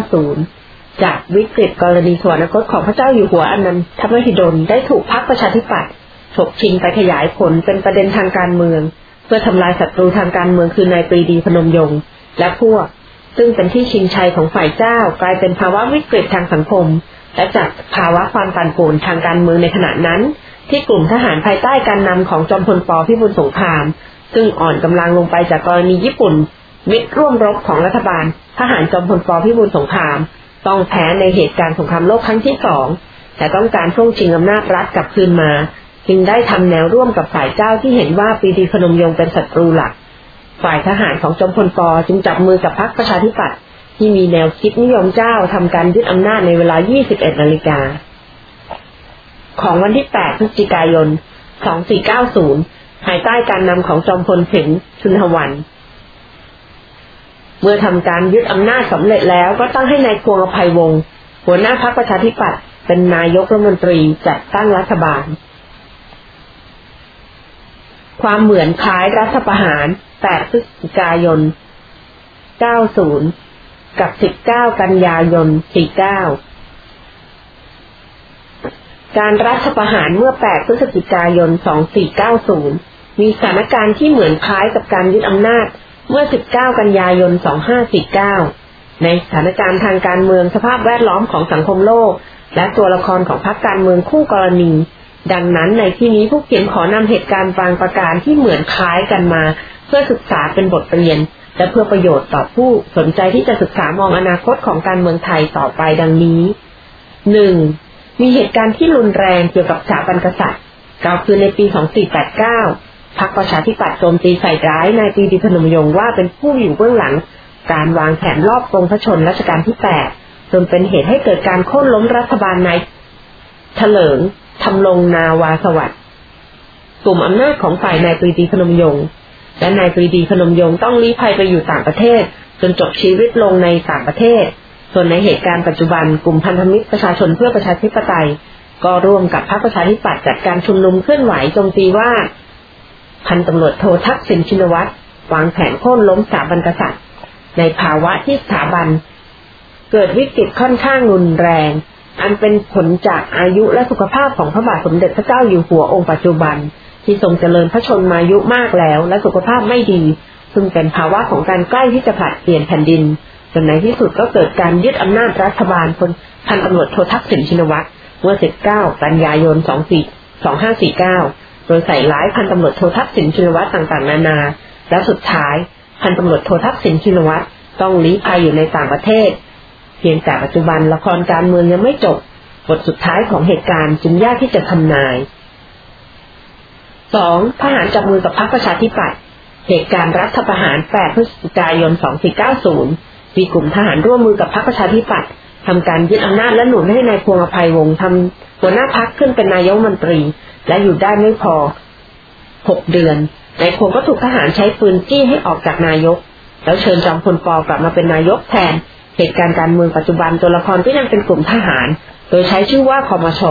[SPEAKER 1] 2490 จากวิกฤตกรณีสวรรคตของพระเจ้าอยู่หัวอนันทมหิดลได้ถูกพรรคประชาธิปัตย์ฉกชิงไปขยายผลเป็นประเด็นทางการเมือง พื่อทำลายศัตรูทางการเมืองคือนายปรีดีพนมยงค์และพวก ซึ่งเป็นที่ชิงชัยของฝ่ายเจ้ากลายเป็นภาวะวิกฤตทางสังคม และจากภาวะความปั่นป่วนทางการเมืองในขณะนั้น ที่กลุ่มทหารภายใต้การนำของจอมพลปพิบูลสงคราม ซึ่งอ่อนกำลังลงไปจากกรณีญี่ปุ่น มิตรร่วมรบของรัฐบาล ทหารจอมพลปพิบูลสงคราม ต้องแพ้ในเหตุการณ์สงครามโลกครั้งที่สองแต่ต้องการช่วงชิงอำนาจรัฐกลับคืนมา จึงได้ทำแนวร่วมกับฝ่ายเจ้าที่เห็นว่าปีดีพนมยงเป็นศัตรูหลัก ฝ่ายทหารของจอมพลปจึงจับมือกับพรรคประชาธิปัตย์ที่มีแนวคิดนิยมเจ้าทำการยึดอำนาจในเวลา 21 นาฬิกา ของวันที่ 8 พฤศจิกายน 2490 ภายใต้การนำของจอมพลเพ็งชุนทวันเมื่อทำการยึดอำนาจสำเร็จแล้วก็ตั้งให้ในายพวงอภัยวงศ์หัวหน้าพรรคประชาธิปัตย์เป็นนายกรัฐมนตรีจัดตั้งรัฐบาล ความเหมือนคล้ายรัฐประหาร 8 พฤศจิกายน 90 กับ 19 กันยายน 49 การรัฐประหารเมื่อ 8 พฤศจิกายน 2490 มีสถานการณ์ที่เหมือนคล้ายกับการยึดอำนาจเมื่อ 19 กันยายน 2549 ในสถานการณ์ทางการเมืองสภาพแวดล้อมของสังคมโลก และตัวละครของพรรคการเมืองคู่กรณี ดังนั้นในที่นี้ผู้เขียนขอนำเหตุการณ์บางประการที่เหมือนคล้ายกันมา เพื่อศึกษาเป็นบทเรียน และเพื่อประโยชน์ต่อผู้สนใจที่จะศึกษามองอนาคตของการเมืองไทยต่อไปดังนี้หนึ่งมีเหตุการณ์ที่รุนแรงเกี่ยวกับสถาบันกษัตริย์กล่าวคือในปี 2489พรรคประชาธิปัตย์โจมตีใส่ร้ายนายปีดีพนมยงค์ว่าเป็นผู้อยู่เบื้องหลัง การวางแผนรอบกรงพระชนรัชกาลที่ 8 จนเป็นเหตุให้เกิดการโค่นล้มรัฐบาลนายเถลิง ทำลงนาวาสวัสดิ์กลุ่มอำนาจของฝ่ายนายปรีดีพนมยงค์และนายปรีดีพนมยงค์ต้องลี้ภัยไปอยู่ต่างประเทศ จนจบชีวิตลงในต่างประเทศ ส่วนในเหตุการณ์ปัจจุบันกลุ่มพันธมิตรประชาชนเพื่อประชาธิปไตย ก็ร่วมกับพรรคประชาธิปัตย์จัดการชุมนุมเคลื่อนไหวโจมตีว่า พันตำรวจโททักษิณชินวัตรวางแผนโค่นล้มสถาบันกษัตริย์ ในภาวะที่สถาบัน เกิดวิกฤตค่อนข้างรุนแรง อันเป็นผลจากอายุและสุขภาพของพระบาทสมเด็จพระเจ้าอยู่หัวองค์ปัจจุบัน ที่ทรงเจริญพระชนมายุมากแล้ว และสุขภาพไม่ดี ซึ่งเป็นภาวะของการใกล้ที่จะผลัดเปลี่ยนแผ่นดินจนในที่สุดก็เกิดการยึดอำนาจรัฐบาลคนพันตำรวจโททักษิณชินวัตรเมื่อ 19 กันยายน 2549 โดยใส่ร้ายพันตำรวจโททักษิณชินวัตรต่างๆ นานา และสุดท้าย พันตำรวจโททักษิณชินวัตรต้องลี้ภัยอยู่ในต่างประเทศ เพียงแต่ปัจจุบันละครการเมืองยังไม่จบบทสุดท้ายของเหตุการณ์จึงยากที่จะทำนาย 2. ทหารจับมือกับพรรคประชาธิปัตย์เหตุการณ์รัฐประหาร 8 พฤศจิกายน 2490 มีกลุ่มทหารร่วมมือกับพรรคประชาธิปัตย์ทำการยึดอำนาจและหนุนให้ในายพวงอภัยวงศ์ทำหัวหน้าพักขึ้นเป็นนายกมนตรี และอยู่ได้ไม่พอหกเดือนนายพวงก็ถูกทหารใช้ปืนจี้ให้ออกจากนายก แล้วเชิญจอมพลปอกลับมาเป็นนายกแทน เหตุการณ์การเมืองปัจจุบันตัวละครก็ยังเป็นกลุ่มทหาร โดยใช้ชื่อว่าคอมช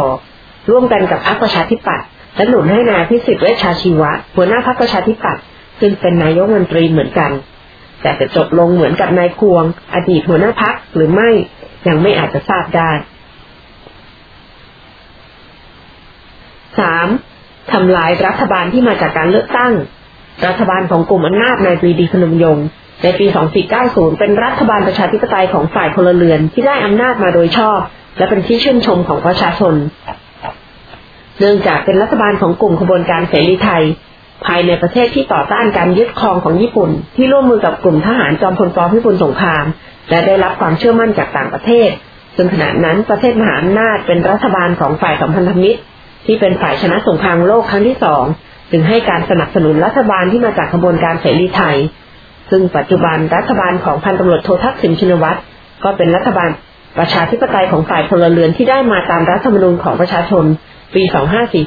[SPEAKER 1] ร่วมกันกับพรรคประชาธิปัตย์และหนุนให้นายพิสิทธิ์เวชชาชีวะ หัวหน้าพรรคประชาธิปัตย์ขึ้นเป็นนายกมนตรีเหมือนกัน แต่จะจบลงเหมือนกับนายควง อดีตหัวหน้าพักหรือไม่ยังไม่อาจจะทราบได้สามทำลายรัฐบาลที่มาจากการเลือกตั้ง รัฐบาลของกลุ่มอำนาจในปรีดีพนมยงค์ ในปี 2490 เป็นรัฐบาลประชาธิปไตยของฝ่ายพลเรือนที่ได้อำนาจมาโดยชอบ และเป็นที่ชื่นชมของประชาชน เนื่องจากเป็นรัฐบาลของกลุ่มขบวนการเสรีไทย ภายในประเทศที่ต่อต้านการยึดครองของญี่ปุ่น ที่ร่วมมือกับกลุ่มทหารจอมพลปพิบูลสงคราม และได้รับความเชื่อมั่นจากต่างประเทศซึ่งขณะนั้นประเทศมหาอำนาจเป็นรัฐบาลของฝ่ายสัมพันธมิตร ที่เป็นฝ่ายชนะสงครามโลกครั้งที่สองจึงให้การสนับสนุนรัฐบาลที่มาจากขบวนการเสรีไทย ซึ่งปัจจุบันรัฐบาลของพันตำรวจโททักษิณชินวัตรก็เป็นรัฐบาลประชาธิปไตยของฝ่ายพลเรือนที่ได้มาตามรัฐธรรมนูญของประชาชนปี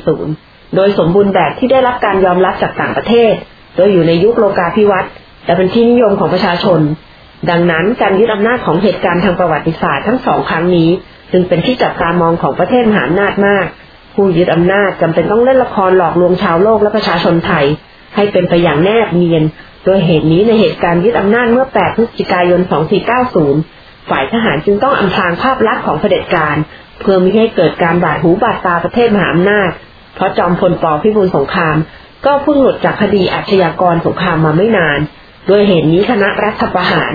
[SPEAKER 1] 2540 โดยสมบูรณ์แบบที่ได้รับการยอมรับจากต่างประเทศ โดยอยู่ในยุคโลกาภิวัตน์และเป็นที่นิยมของประชาชน ดังนั้นการยึดอำนาจของเหตุการณ์ทางประวัติศาสตร์ทั้งสองครั้งนี้ จึงเป็นที่จับตามองของประเทศมหาอำนาจมาก ผู้ยึดอำนาจจำเป็นต้องเล่นละครหลอกลวงชาวโลกและประชาชนไทย ให้เป็นไปอย่างแนบเนียน โดยเหตุนี้ในเหตุการณ์ยึดอำนาจเมื่อ 8 พฤศจิกายน 2490 ฝ่ายทหารจึงต้องอำพรางภาพลักษณ์ของเผด็จการ เพื่อไม่ให้เกิดการบาดหูบาดตาประเทศมหาอำนาจ เพราะจอมพลปพิบูลสงคราม ก็เพิ่งหลุดจากคดีอาชญากรสงครามมาไม่นาน โดยเหตุนี้คณะรัฐประหาร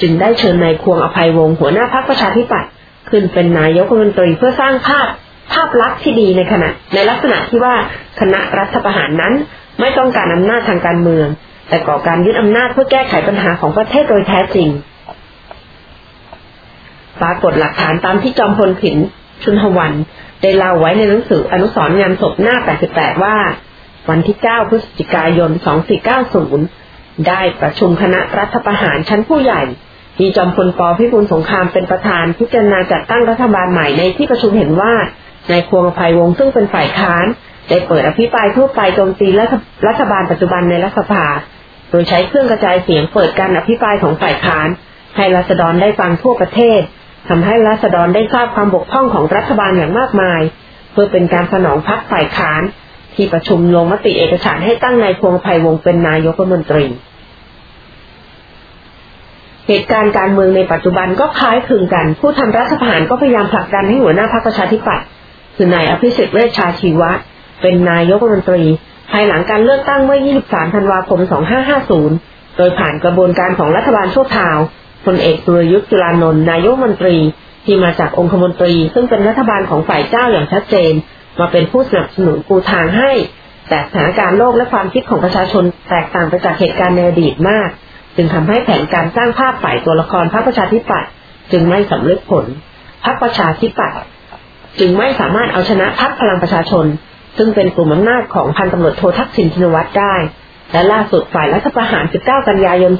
[SPEAKER 1] จึงได้เชิญนายควงอภัยวงศ์หัวหน้าพรรคประชาธิปัตย์ขึ้นเป็นนายกรัฐมนตรีเพื่อสร้างภาพภาพลักษณ์ที่ดีในขณะในลักษณะที่ว่าคณะรัฐประหารนั้นไม่ต้องการอำนาจทางการเมือง แต่ก่อการยึดอำนาจเพื่อแก้ไขปัญหาของประเทศโดยแท้จริง ปรากฏหลักฐานตามที่จอมพลผินชุนหวัน ได้เล่าไว้ในหนังสืออนุสรณ์งานศพหน้า 88 ว่า วันที่ 9 พฤศจิกายน 2490 ได้ประชุมคณะรัฐประหารชั้นผู้ใหญ่มีจอมพลปพิบูลสงครามเป็นประธานพิจารณาจัดตั้งรัฐบาลใหม่ในที่ประชุมเห็นว่านายควงภัยวงซึ่งเป็นฝ่ายค้าน ได้เปิดอภิปรายทั่วไปโจมตีรัฐบาลปัจจุบันในรัฐสภา โดยใช้เครื่องกระจายเสียงเปิดการอภิปรายของฝ่ายค้าน ให้รัษฎรได้ฟังทั่วประเทศทำให้รัษฎรได้ทราบความบกพร่องของรัฐบาลอย่างมากมาย เพื่อเป็นการสนองพักฝ่ายค้าน ที่ประชุมลงมติเอกฉันให้ตั้งนายพวงภัยวงเป็นนายกรัฐมนตรี เหตุการณ์การเมืองในปัจจุบันก็คล้ายคลึงกัน ผู้ทำรัฐประหารก็พยายามผลักดันให้หัวหน้าพรรคประชาธิปัตย์คือนายอภิสิทธิ์เวชชาชีวะ เป็นนายกรัฐมนตรี ภายหลังการเลือกตั้งเมื่อ 23 ธันวาคม 2550 โดยผ่านกระบวนการของรัฐบาลชั่วคราวพลเอกสุรยุทธ์จุลานนท์นายกรัฐมนตรี ที่มาจากองคมนตรี ซึ่งเป็นรัฐบาลของฝ่ายเจ้าอย่างชัดเจน มาเป็นผู้สนับสนุนปูทางให้ แต่สถานการณ์โลกและความคิดของประชาชนแตกต่างไปจากเหตุการณ์ในอดีตมาก จึงทำให้แผนการสร้างภาพฝ่ายตัวละครพรรคประชาธิปัตย์จึงไม่สำเร็จผลพรรคประชาธิปัตย์จึงไม่สามารถเอาชนะพรรคพลังประชาชน ซึ่งเป็นกลุ่มอำนาจของพันตำรวจโททักษิณชินวัตรได้ และล่าสุดฝ่ายรัฐประหาร 19 กันยายน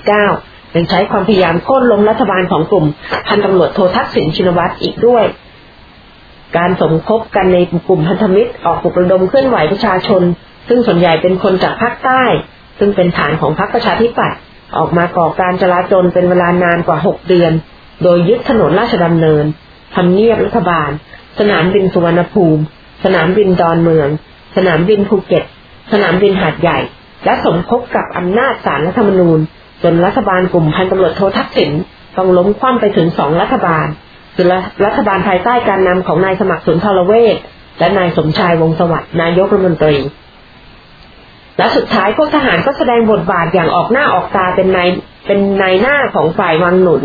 [SPEAKER 1] 2549ยังใช้ความพยายามโค่นล้มรัฐบาลของกลุ่มพันตำรวจโททักษิณชินวัตรอีกด้วย การสมคบกันในกลุ่มพันธมิตรออกปลุกระดมเคลื่อนไหวประชาชน ซึ่งส่วนใหญ่เป็นคนจากภาคใต้ ซึ่งเป็นฐานของพรรคประชาธิปัตย์ออกมาก่อการจลาจลเป็นเวลานานกว่า 6 เดือน โดยยึดถนนราชดำเนินทำเนียบรัฐบาล สนามบินสุวรรณภูมิ สนามบินดอนเมือง สนามบินภูเก็ต สนามบินหาดใหญ่ และสมคบกับอำนาจศาลรัฐธรรมนูญ จนรัฐบาลกลุ่มพันตำรวจโททักษิณต้องล้มคว่ำไปถึงสองรัฐบาลคือรัฐบาลภายใต้การนำของนายสมัครสุนทรเวชและนายสมชายวงสวัสดิ์นายกรัฐมนตรี และสุดท้ายพวกทหารก็แสดงบทบาทอย่างออกหน้าออกตาเป็นนายเป็นนายหน้าของฝ่ายวังหนุน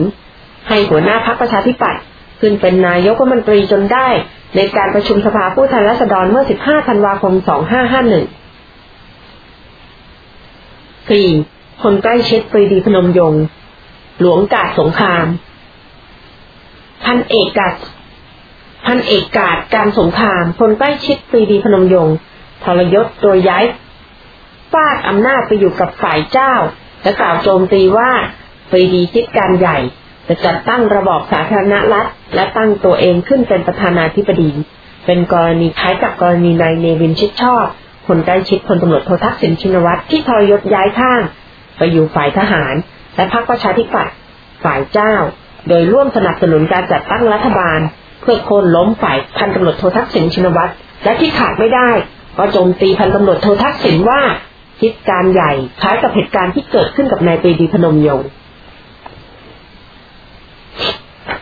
[SPEAKER 1] ให้หัวหน้าพรรคประชาธิปัตย์ขึ้นเป็นนายกรัฐมนตรีจนได้ ในการประชุมสภาผู้แทนราษฎรเมื่อ 15 ธันวาคม 2551 4. คนใกล้ชิดปรีดีพนมยงค์ หลวงกาดสงคราม พันเอกกาดพันเอกกาดการสงคราม คนใกล้ชิดปรีดีพนมยงค์ทรยศโดยย้ายฟาดอำนาจไปอยู่กับฝ่ายเจ้า และกล่าวโจมตีว่าปรีดีคิดการใหญ่ จะจัดตั้งระบอบสาธารณรัฐ และตั้งตัวเองขึ้นเป็นประธานาธิบดี เป็นกรณีคล้ายกับกรณีนายเนวินชิดชอบคนใกล้ชิดพลตำรวจโททักษิณชินวัตรที่ทรยศย้ายข้าง ไปอยู่ฝ่ายทหาร และพรรคประชาธิปัตย์ฝ่ายเจ้า โดยร่วมสนับสนุนการจัดตั้งรัฐบาล เพื่อโค่นล้มฝ่ายพันตำรวจโททักษิณชินวัตรและที่ขาดไม่ได้ก็โจมตีพันตำรวจโททักษิณว่าคิดการใหญ่คล้ายกับเหตุการณ์ที่เกิดขึ้นกับนายปรีดีพนมยงค์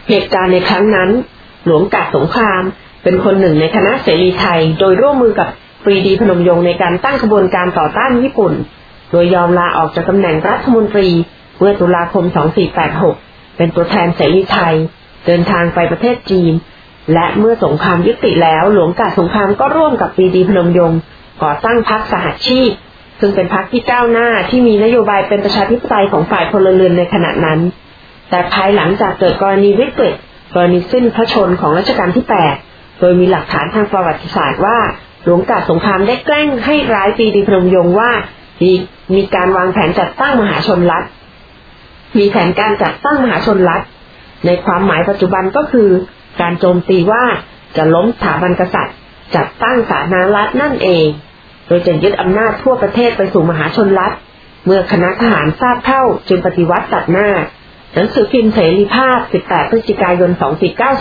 [SPEAKER 1] เหตุการณ์ในครั้งนั้น หลวงกาดสงครามเป็นคนหนึ่งในคณะเสรีไทย โดยร่วมมือกับปรีดีพนมยงในการตั้งขบวนการต่อต้านญี่ปุ่น โดยยอมลาออกจากตำแหน่งรัฐมนตรีเมื่อตุลาคม 2486 เป็นตัวแทนเสรีไทย เดินทางไปประเทศจีน และเมื่อสงครามยุติแล้วหลวงกาดสงครามก็ร่วมกับปรีดีพนมยงก่อตั้งพรรคสหชีพซึ่งเป็นพรรคที่ก้าวหน้าที่มีนโยบายเป็นประชาธิปไตยของฝ่ายพลเรือนในขณะนั้น แต่ภายหลังจากเกิดกรณีวิกฤตกรณีสิ้นพระชนของรัชกาลที่ 8 โดยมีหลักฐานทางประวัติศาสตร์ว่า หลวงกาสงครามได้แกล้งให้ร้ายปีดีพนมยงว่ามีมีการวางแผนจัดตั้งมหาชนรัฐ มีแผนการจัดตั้งมหาชนรัฐ ในความหมายปัจจุบันก็คือ การโจมตีว่าจะล้มสถาบันกษัตริย์ จัดตั้งสาธารณรัฐนั่นเอง โดยจะยึดอำนาจทั่วประเทศไปสู่มหาชนรัฐ เมื่อคณะทหารทราบเท่าจึงปฏิวัติตัดหน้า หนังสือพิมพ์เสรีภาพ 18 พฤศจิกายน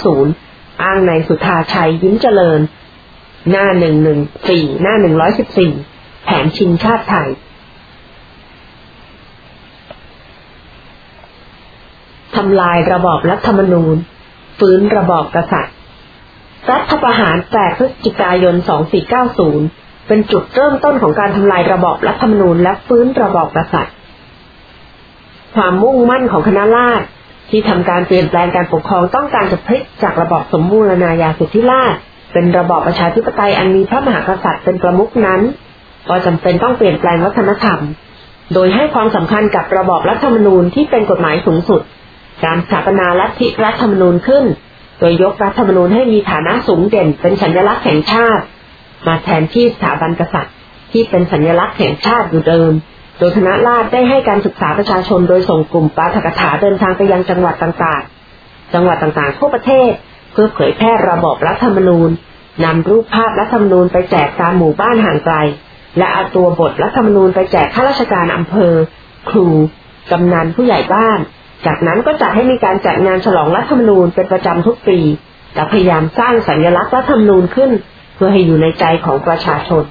[SPEAKER 1] 2490 อ้างในสุธาชัยยิ้มเจริญ หน้า 114 หน้า 114 แผนชิงชาติไทย ทำลายระบอบรัฐธรรมนูญ ฟื้นระบอบกษัตริย์ รัฐประหาร 8 พฤศจิกายน 2490 เป็นจุดเริ่มต้นของการทำลายระบอบรัฐธรรมนูญและฟื้นระบอบกษัตริย์ ความมุ่งมั่นของคณะราษฎรที่ทำการเปลี่ยนแปลงการปกครองต้องการจะพลิกจากระบอบสมบูรณาญาสิทธิราชเป็นระบอบประชาธิปไตยอันมีพระมหากษัตริย์เป็นประมุขนั้น ก็จำเป็นต้องเปลี่ยนแปลงวัฒนธรรม โดยให้ความสำคัญกับระบอบรัฐธรรมนูญที่เป็นกฎหมายสูงสุด การสถาปนาลัทธิรัฐธรรมนูญขึ้น โดยยกรัฐธรรมนูญให้มีฐานะสูงเด่นเป็นสัญลักษณ์แห่งชาติ มาแทนที่สถาบันกษัตริย์ ที่เป็นสัญลักษณ์แห่งชาติอยู่เดิม โดยคณะราษฎรได้ให้การศึกษาประชาชนโดยส่งกลุ่มปาฐกถาเดินทางไปยังจังหวัดต่างๆ จังหวัดต่างๆทั่วประเทศ เพื่อเผยแพร่ระบอบรัฐธรรมนูญนำรูปภาพรัฐธรรมนูญไปแจกตามหมู่บ้านห่างไกล และเอาตัวบทรัฐธรรมนูญไปแจกข้าราชการอำเภอ ครูกำนันผู้ใหญ่บ้าน จากนั้นก็จัดให้มีการจัดงานฉลองรัฐธรรมนูญเป็นประจำทุกปี และพยายามสร้างสัญลักษณ์รัฐธรรมนูญขึ้น เพื่อให้อยู่ในใจของประชาชน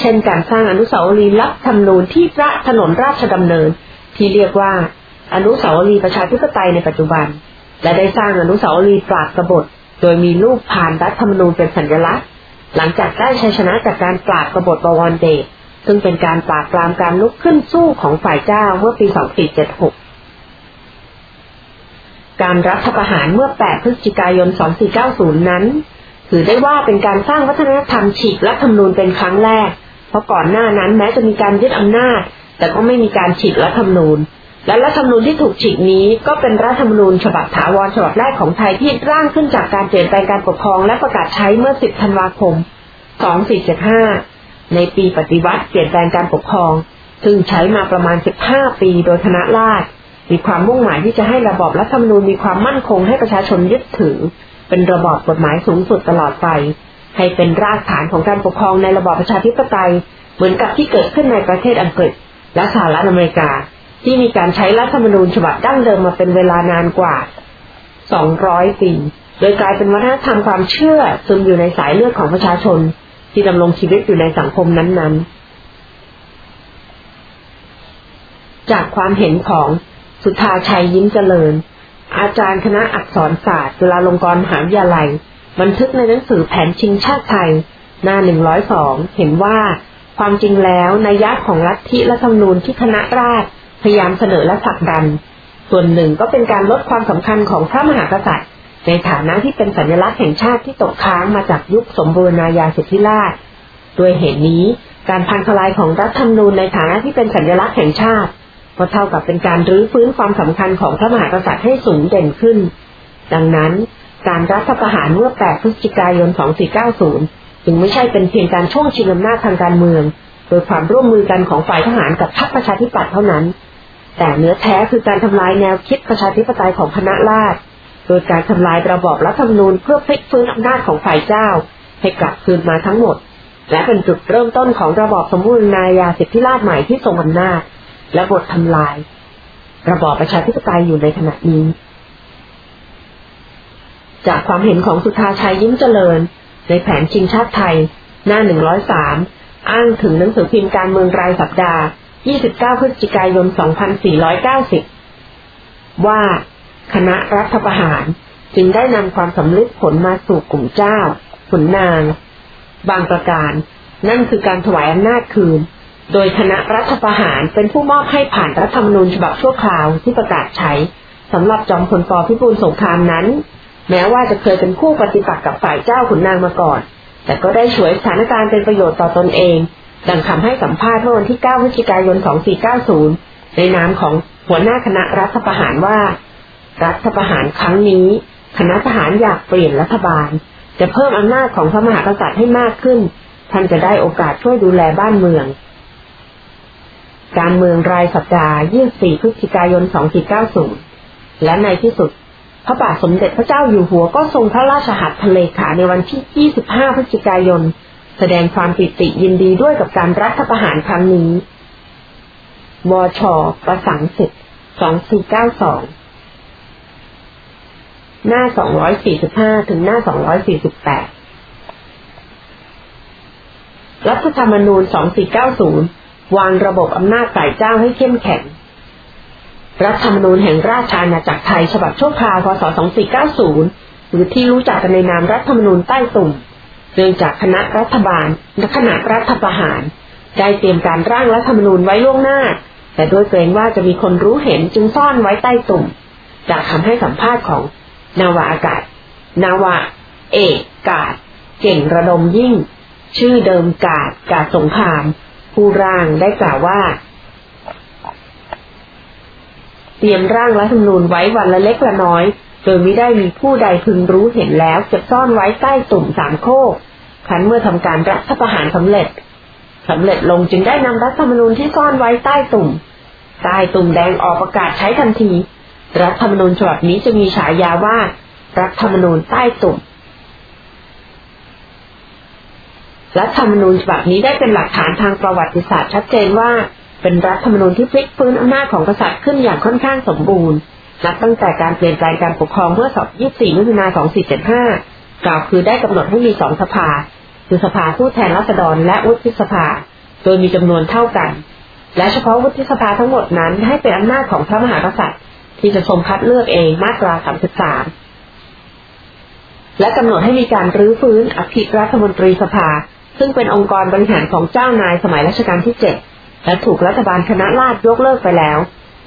[SPEAKER 1] เช่นการสร้างอนุสาวรีย์รัฐธรรมนูญที่พระถนนราชดำเนิน ที่เรียกว่า อนุสาวรีย์ประชาธิปไตยในปัจจุบัน และได้สร้างอนุสาวรีย์ปราบกบฏ โดยมีรูปผ่านรัฐธรรมนูญเป็นสัญลักษณ์ หลังจากได้ชัยชนะจากการปราบกบฏบวรเดชซึ่งเป็นการปราบปรามการลุกขึ้นสู้ของฝ่ายเจ้าเมื่อปี 2476การรัฐประหารเมื่อ 8 พฤศจิกายน 2490 นั้น ถือได้ว่าเป็นการสร้างวัฒนธรรมฉีกรัฐธรรมนูญเป็นครั้งแรก ราะก่อนหน้านั้นแม้จะมีการยึดอำนาจ แต่ก็ไม่มีการฉีกรัฐธรรมนูญ และรัฐธรรมนูญที่ถูกฉีกนี้ก็เป็นรัฐธรรมนูญฉบับถาวรฉบับแรกของไทยที่ร่างขึ้นจากการเปลี่ยนแปลงการปกครองและประกาศใช้เมื่อ 10 ธันวาคม 2475 ในปีปฏิวัติเปลี่ยนแปลงการปกครอง ซึ่งใช้มาประมาณ 15 ปีโดยคณะราษฎรมีความมุ่งหมายที่จะให้ระบอบรัฐธรรมนูญมีความมั่นคงให้ประชาชนยึดถือ เป็นระบอบกฎหมายสูงสุดตลอดไป ให้เป็นรากฐานของการปกครองในระบอบประชาธิปไตย เหมือนกับที่เกิดขึ้นในประเทศอังกฤษ และสหรัฐอเมริกา ที่มีการใช้รัฐธรรมนูญฉบับดั้งเดิมมาเป็นเวลานานกว่า 200 ปี โดยกลายเป็นวัฒนธรรมความเชื่อซึมอยู่ในสายเลือดของประชาชน ที่ดำรงชีวิตอยู่ในสังคมนั้นๆ จากความเห็นของสุธาชัยยิ้มเจริญ อาจารย์คณะอักษรศาสตร์จุฬาลงกรณ์มหาวิทยาลัย บันทึกในหนังสือแผนชิงชาติไทย หน้าหนึ่งร้อยสองเห็นว่า ความจริงแล้วนัยยะของลัทธิและธรรมนูญที่คณะราษฎรพยายามเสนอและผลักดัน ส่วนหนึ่งก็เป็นการลดความสำคัญของพระมหากษัตริย์ ในฐานะที่เป็นสัญลักษณ์แห่งชาติที่ตกค้างมาจากยุคสมบูรณาญาสิทธิราชด้วยเหตุนี้การพังทลายของรัฐธรรมนูญในฐานะที่เป็นสัญลักษณ์แห่งชาติก็เท่ากับเป็นการรื้อฟื้นความสำคัญของพระมหากษัตริย์ให้สูงเด่นขึ้น ดังนั้น การรัฐประหารเมื่อ 8 พฤศจิกายน 2490 จึงไม่ใช่เป็นเพียงการช่วงชิงอำนาจทางการเมือง โดยความร่วมมือกันของฝ่ายทหารกับพรรคประชาธิปัตย์เท่านั้น แต่เนื้อแท้คือการทำลายแนวคิดประชาธิปไตยของคณะราษฎรโดยการทำลายระบอบรัฐธรรมนูญเพื่อพลิกฟื้นอำนาจของฝ่ายเจ้า ให้กลับคืนมาทั้งหมด และเป็นจุดเริ่มต้นของระบอบสมบูรณาญาสิทธิราชใหม่ที่ทรงอำนาจ และบททำลาย ระบอบประชาธิปไตยอยู่ในขณะนี้ จากความเห็นของสุธาชัยยิ้มเจริญ ในแผนชิงชาติไทย หน้า 103 อ้างถึงหนังสือพิมพ์การเมืองรายสัปดาห์ 29 พฤศจิกายน 2490 ว่า คณะรัฐประหารจึงได้นำความสำลิดผลมาสู่กลุ่มเจ้าขุนนาง บางประการ นั่นคือการถวายอำนาจคืน โดยคณะรัฐประหารเป็นผู้มอบให้ผ่านรัฐธรรมนูญฉบับชั่วคราวที่ประกาศใช้สำหรับจอมพลปพิบูลสงครามนั้น แม้ว่าจะเคยเป็นคู่ปฏิบัติกับฝ่ายเจ้าขุนนางมาก่อน แต่ก็ได้ช่วยสถานการณ์เป็นประโยชน์ต่อตอนเอง ดังคำให้สัมภาษณ์เมื่อวันที่ 9 พฤศจิกายน 2490 ในนามของหัวหน้าคณะรัฐประหารว่า รัฐประหารครั้งนี้ คณะทหารอยากเปลี่ยนรัฐบาล จะเพิ่มอำนาจของพระมหากษัตริย์ให้มากขึ้น ท่านจะได้โอกาสช่วยดูแลบ้านเมือง การเมืองรายสัปดาห์ 24 พฤศจิกายน 2490 และในที่สุด พระบาทสมเด็จพระเจ้าอยู่หัวก็ทรงพระราชหัตถเลขาในวันที่ 25 พฤศจิกายน แสดงความปิติยินดีด้วยกับการรัฐประหารครั้งนี้วช ประสังสิทธิ์2492 หน้า 245 ถึงหน้า 248 รัฐธรรมนูญ 2490 วางระบบอำนาจฝ่ายเจ้าให้เข้มแข็ง รัฐธรรมนูญแห่งราชอาณาจักรไทยฉบับชั่วคราวพศ 2490 หรือที่รู้จักกันในนามรัฐธรรมนูญใต้ตุ่ม เนื่องจากคณะรัฐบาลและคณะรัฐประหารได้เตรียมการร่างรัฐธรรมนูญไว้ล่วงหน้า แต่ด้วยเกรงว่าจะมีคนรู้เห็นจึงซ่อนไว้ใต้ตุ่ม จากคำให้สัมภาษณ์ของ นาวาอากาศ นาวาเอกกาศ เก่งระดมยิ่ง ชื่อเดิมกาศกาศสงคราม ผู้ร่างได้กล่าวว่า เตรียมร่างรัฐธรรมนูญไว้วันละเล็กละน้อย โดยไม่ได้มีผู้ใดพึงรู้เห็นแล้วจะซ่อนไว้ใต้ตุ่มสามโคกคันเมื่อทำการรัฐประหารสำเร็จสำเร็จลงจึงได้นำรัฐธรรมนูญที่ซ่อนไว้ใต้ตุ่มใต้ตุ่มแดงออกประกาศใช้ทันที รัฐธรรมนูญฉบับนี้จะมีฉายาว่า รัฐธรรมนูญใต้ตุ่มรัฐธรรมนูญฉบับนี้ได้เป็นหลักฐานทางประวัติศาสตร์ชัดเจนว่า เป็นรัฐธรรมนูญที่พลิกฟื้นอำนาจของกษัตริย์ขึ้นอย่างค่อนข้างสมบูรณ์ นับตั้งแต่การเปลี่ยนแปลงการปกครองเมื่อสอบ24มิถุนายน2475 กล่าวคือได้กำหนดให้มีสองสภา คือสภาผู้แทนราษฎรและวุฒิสภา โดยมีจำนวนเท่ากัน และเฉพาะวุฒิสภาทั้งหมดนั้นให้เป็นอำนาจของพระมหากษัตริย์ ที่จะทรงคัดเลือกเองมาตรา 33 และกำหนดให้มีการรื้อฟื้นอภิรัฐมนตรีสภา ซึ่งเป็นองค์กรบริหารของเจ้านายสมัยรัชกาลที่ 7 และถูกรัฐบาลคณะราษฎรยกเลิกไปแล้ว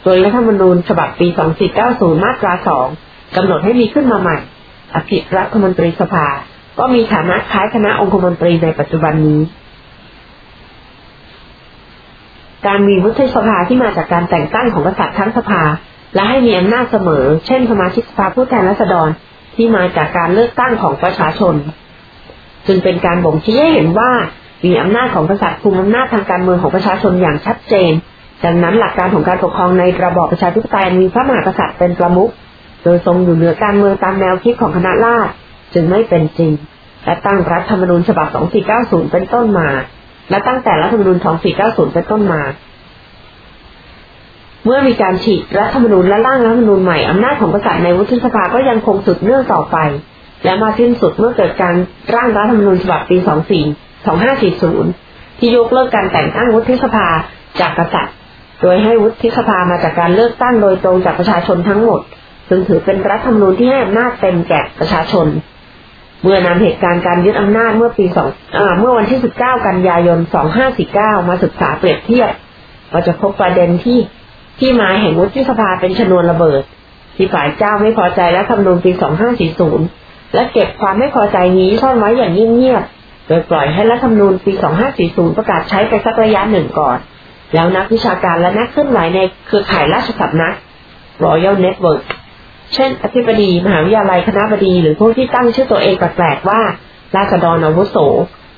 [SPEAKER 1] โดยรัฐธรรมนูญฉบับปี 2490 มาตรา 2 กำหนดให้มีขึ้นมาใหม่ อภิรัฐมนตรีสภา ก็มีฐานะคล้ายคณะองคมนตรีในปัจจุบันนี้ การมีวุฒิสภาที่มาจากการแต่งตั้งของกษัตริย์ทั้งสภา และให้มีอำนาจเสมอ เช่น สมาชิกสภาผู้แทนราษฎรที่มาจากการเลือกตั้งของประชาชน จึงเป็นการบ่งชี้ให้เห็นว่า มีอำนาจของกษัตริย์คุมอำนาจทางการเมืองของประชาชนอย่างชัดเจน ดังนั้นหลักการของการปกครองในระบอบประชาธิปไตยมีพระมหากษัตริย์เป็นประมุข โดยทรงอยู่เหนือการเมืองตามแนวคิดของคณะราษฎรจึงไม่เป็นจริง และตั้งรัฐธรรมนูญฉบับ 2490 เป็นต้นมา และตั้งแต่รัฐธรรมนูญ 2490 เป็นต้นมา เมื่อมีการฉีกรัฐธรรมนูญและร่างรัฐธรรมนูญใหม่อำนาจของกษัตริย์ในวุฒิสภาก็ยังคงสุดเนื่องต่อไป และมาสิ้นสุดเมื่อเกิดการร่างรัฐธรรมนูญฉบับปี 24 2540 ที่ยกเลิกการแต่งตั้งวุฒิสภาจากกษัตริย์ โดยให้วุฒิสภามาจากการเลือกตั้งโดยตรงจากประชาชนทั้งหมด ซึ่งถือเป็นรัฐธรรมนูญที่ให้อำนาจเต็มแก่ประชาชน เมื่อนำเหตุการณ์การยึดอำนาจเมื่อปีสองเมื่อวันที่ 19 กันยายน 2549 มาศึกษาเปรียบเทียบก็จะพบประเด็นที่ที่มาแห่งวุฒิสภาเป็นชนวนระเบิด ที่ฝ่ายเจ้าไม่พอใจและคำนูญปี 2540 และเก็บความไม่พอใจนี้ซ่อนไว้อย่างเงียบๆ โดยปล่อยให้รัฐธรรมนูญปี 2540 ประกาศใช้ไปสักระยะหนึ่งก่อน แล้วนักวิชาการและนักเคลื่อนไหวในเครือข่ายราชสำนัก Royal Network เช่น อธิบดี มหาวิทยาลัยคณะบดี หรือพวกที่ตั้งชื่อตัวเองแปลกๆว่า ราษฎรอาวุโส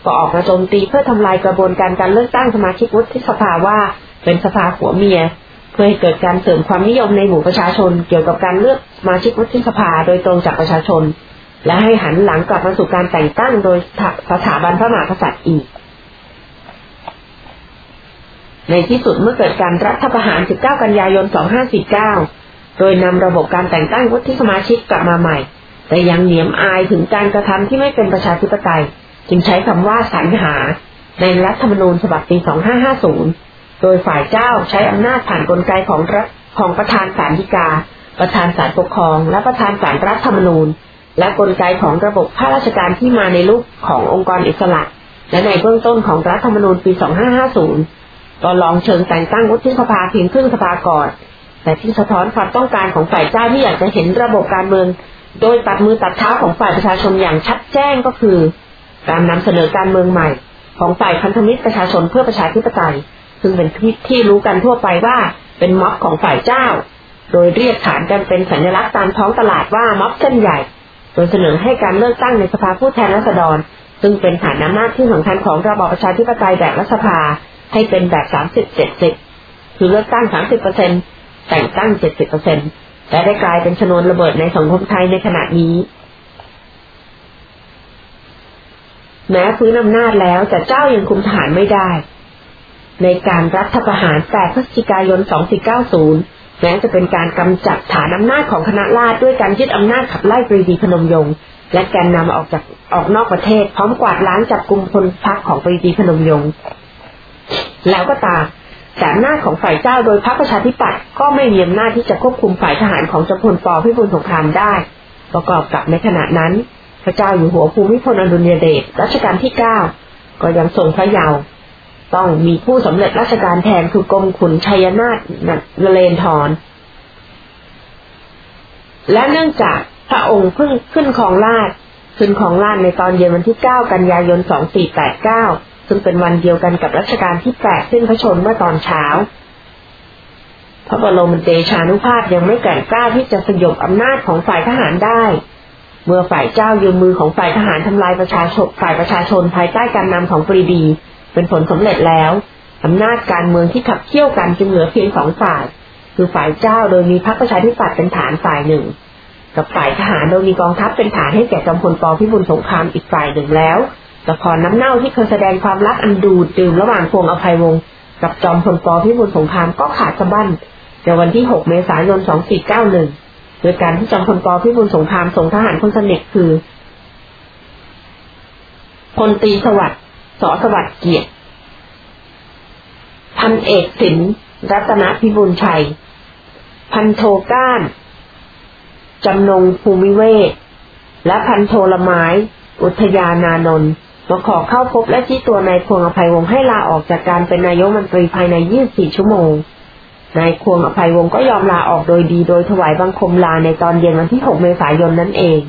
[SPEAKER 1] ก็ออกมาโจมตีเพื่อทำลายกระบวนการการเลือกตั้งสมาชิกวุฒิสภาว่า เป็นสภาหัวเมีย เพื่อให้เกิดการเสริมความนิยมในหมู่ประชาชน เกี่ยวกับการเลือกสมาชิกวุฒิสภาโดยตรงจากประชาชน และให้หันหลังกลับมาสู่การแต่งตั้งโดยสถาบันพระมหากษัตริย์อีก ในที่สุดเมื่อเกิดการรัฐประหาร 19 กันยายน 2549 โดยนำระบบการแต่งตั้งวุฒิสมาชิกกลับมาใหม่ แต่ยังเหนียมอายถึงการกระทำที่ไม่เป็นประชาธิปไตย จึงใช้คำว่าสรรหา ในรัฐธรรมนูญฉบับปี 2550 โดยฝ่ายเจ้าใช้อำนาจผ่านนกลไกของรัฐของประธานศาลฎีกา ประธานศาลปกครอง และประธานศาลรัฐธรรมนูญ และกลไกของระบบข้าราชการที่มาในรูปขององค์กรอิสระ และในเบื้องต้นของรัฐธรรมนูญปี 2550 ก็ลองเชิงแต่งตั้งวุฒิสภาเพียงครึ่งสภาก่อน แต่ที่สะท้อนความต้องการของฝ่ายเจ้าที่อยากจะเห็นระบบการเมือง โดยตัดมือตัดเท้าของฝ่ายประชาชนอย่างชัดแจ้งก็คือ การนำเสนอการเมืองใหม่ ของฝ่ายพันธมิตรประชาชนเพื่อประชาธิปไตย ซึ่งเป็นที่ที่รู้กันทั่วไปว่าเป็นม็อบของฝ่ายเจ้า โดยเรียกฐานกันเป็นสัญลักษณ์ตามท้องตลาดว่าม็อบเส้นใหญ่ โดยเสนอให้การเลือกตั้งในสภาผู้แทนราษฎร ซึ่งเป็นฐานอำนาจที่สำคัญของระบอบประชาธิปไตยแบบรัฐสภาให้เป็นแบบสามสิบเจ็ดสิบคือเลือกตั้งสามสิบเปอร์เซ็นแต่งตั้งเจ็ดสิบเปอร์เซ็นและได้กลายเป็นชนวนระเบิดในสังคมไทยในขณะนี้แม้พื้นอำนาจแล้วแต่เจ้ายังคุมฐานไม่ได้ ในการรัฐประหาร8พฤศจิกายน 2490 แม้จะเป็นการกำจัดฐานอำนาจของคณะราษฎรด้วยการยึดอำนาจขับไล่ปรีดีพนมยงค์และแกนนำออกจากออกนอกประเทศ พร้อมกวาดล้างจับกลุ่มพลพรรคของปรีดีพนมยงค์แล้วก็ตามแต่อำนาจของฝ่ายเจ้าโดยพรรคประชาธิปัตย์ก็ไม่มีอำนาจที่จะควบคุมฝ่ายทหารของจอมพลปพิบูลสงครามได้ ประกอบกับในขณะนั้น พระเจ้าอยู่หัวภูมิพลอดุลยเดชรัชกาลที่เก้าก็ยังทรงพระเยาว์ ต้องมีผู้สำเร็จราชการแทนคือกรมขุนชัยนาทนเรนทรและเนื่องจากพระองค์เพิ่งขึ้นของราชขึ้นของราชในตอนเย็นวันที่ 9 กันยายน 2489 ซึ่งเป็นวันเดียวกันกับรัชกาลที่ 8 สิ้นพระชนเมื่อตอนเช้า พระบรมเดชานุภาพยังไม่แก่กล้าที่จะสยบอำนาจของฝ่ายทหารได้ เมื่อฝ่ายเจ้ายืมมือของฝ่ายทหารทำลายประชาชนฝ่ายประชาชนภายใต้การนำของปรีดี เป็นผลสำเร็จแล้วอำนาจการเมืองที่ขับเคี่ยวกันจึงเหลือเพียงสองฝ่าย คือฝ่ายเจ้าโดยมีพรรคประชาธิปัตย์เป็นฐานฝ่ายหนึ่ง กับฝ่ายทหารโดยมีกองทัพเป็นฐานให้แก่จอมพลปพิบูลสงครามอีกฝ่ายหนึ่งแล้วละครน้ำเน่าที่เคยแสดงความรักอันดูดดื่มระหว่างพวงอภัยวงศ์กับจอมพลปพิบูลสงครามก็ขาดสะบั้นในวันที่ 6 เมษายน 2491 โดยการที่จอมพลปพิบูลสงครามส่งทหารคนสนิทคือพลตีสวัสดิ์ สอสวัสดิ์เกียรติพันเอกสินรัตนพิบูลชัย พันโทก้าน จำนงภูมิเวศ และพันโทละไม้ อุทยานานนท์มาขอเข้าพบและชี้ตัวนายพวงอภัยวงศ์ให้ลาออกจากการเป็นนายกมนตรีภายใน 24 ชั่วโมง นายควงอภัยวงศ์ก็ยอมลาออกโดยดีโดยถวายบังคมลาในตอนเย็นวันที่ 6 เมษายนนั่นเอง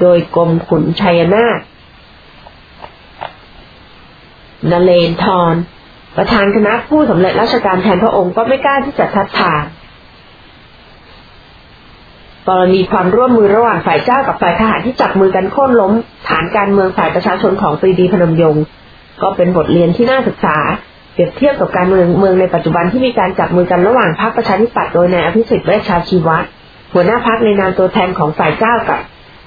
[SPEAKER 1] โดยกรมขุนชัยนาท นเลนทรประธานคณะผู้สำเร็จราชการแทนพระองค์ก็ไม่กล้าที่จะทัดทานกรณีความร่วมมือระหว่างฝ่ายเจ้ากับฝ่ายทหารที่จับมือกันโค่นล้ม ฐานการเมืองฝ่ายประชาชนของปรีดีพนมยงค์ก็เป็นบทเรียนที่น่าศึกษา เปรียบเทียบกับการเมืองเมืองในปัจจุบันที่มีการจับมือกันระหว่างพรรคประชาธิปัตย์โดยนายอภิสิทธิ์เวชชาชีวะหัวหน้าพรรคในนามตัวแทนของฝ่ายเจ้ากับ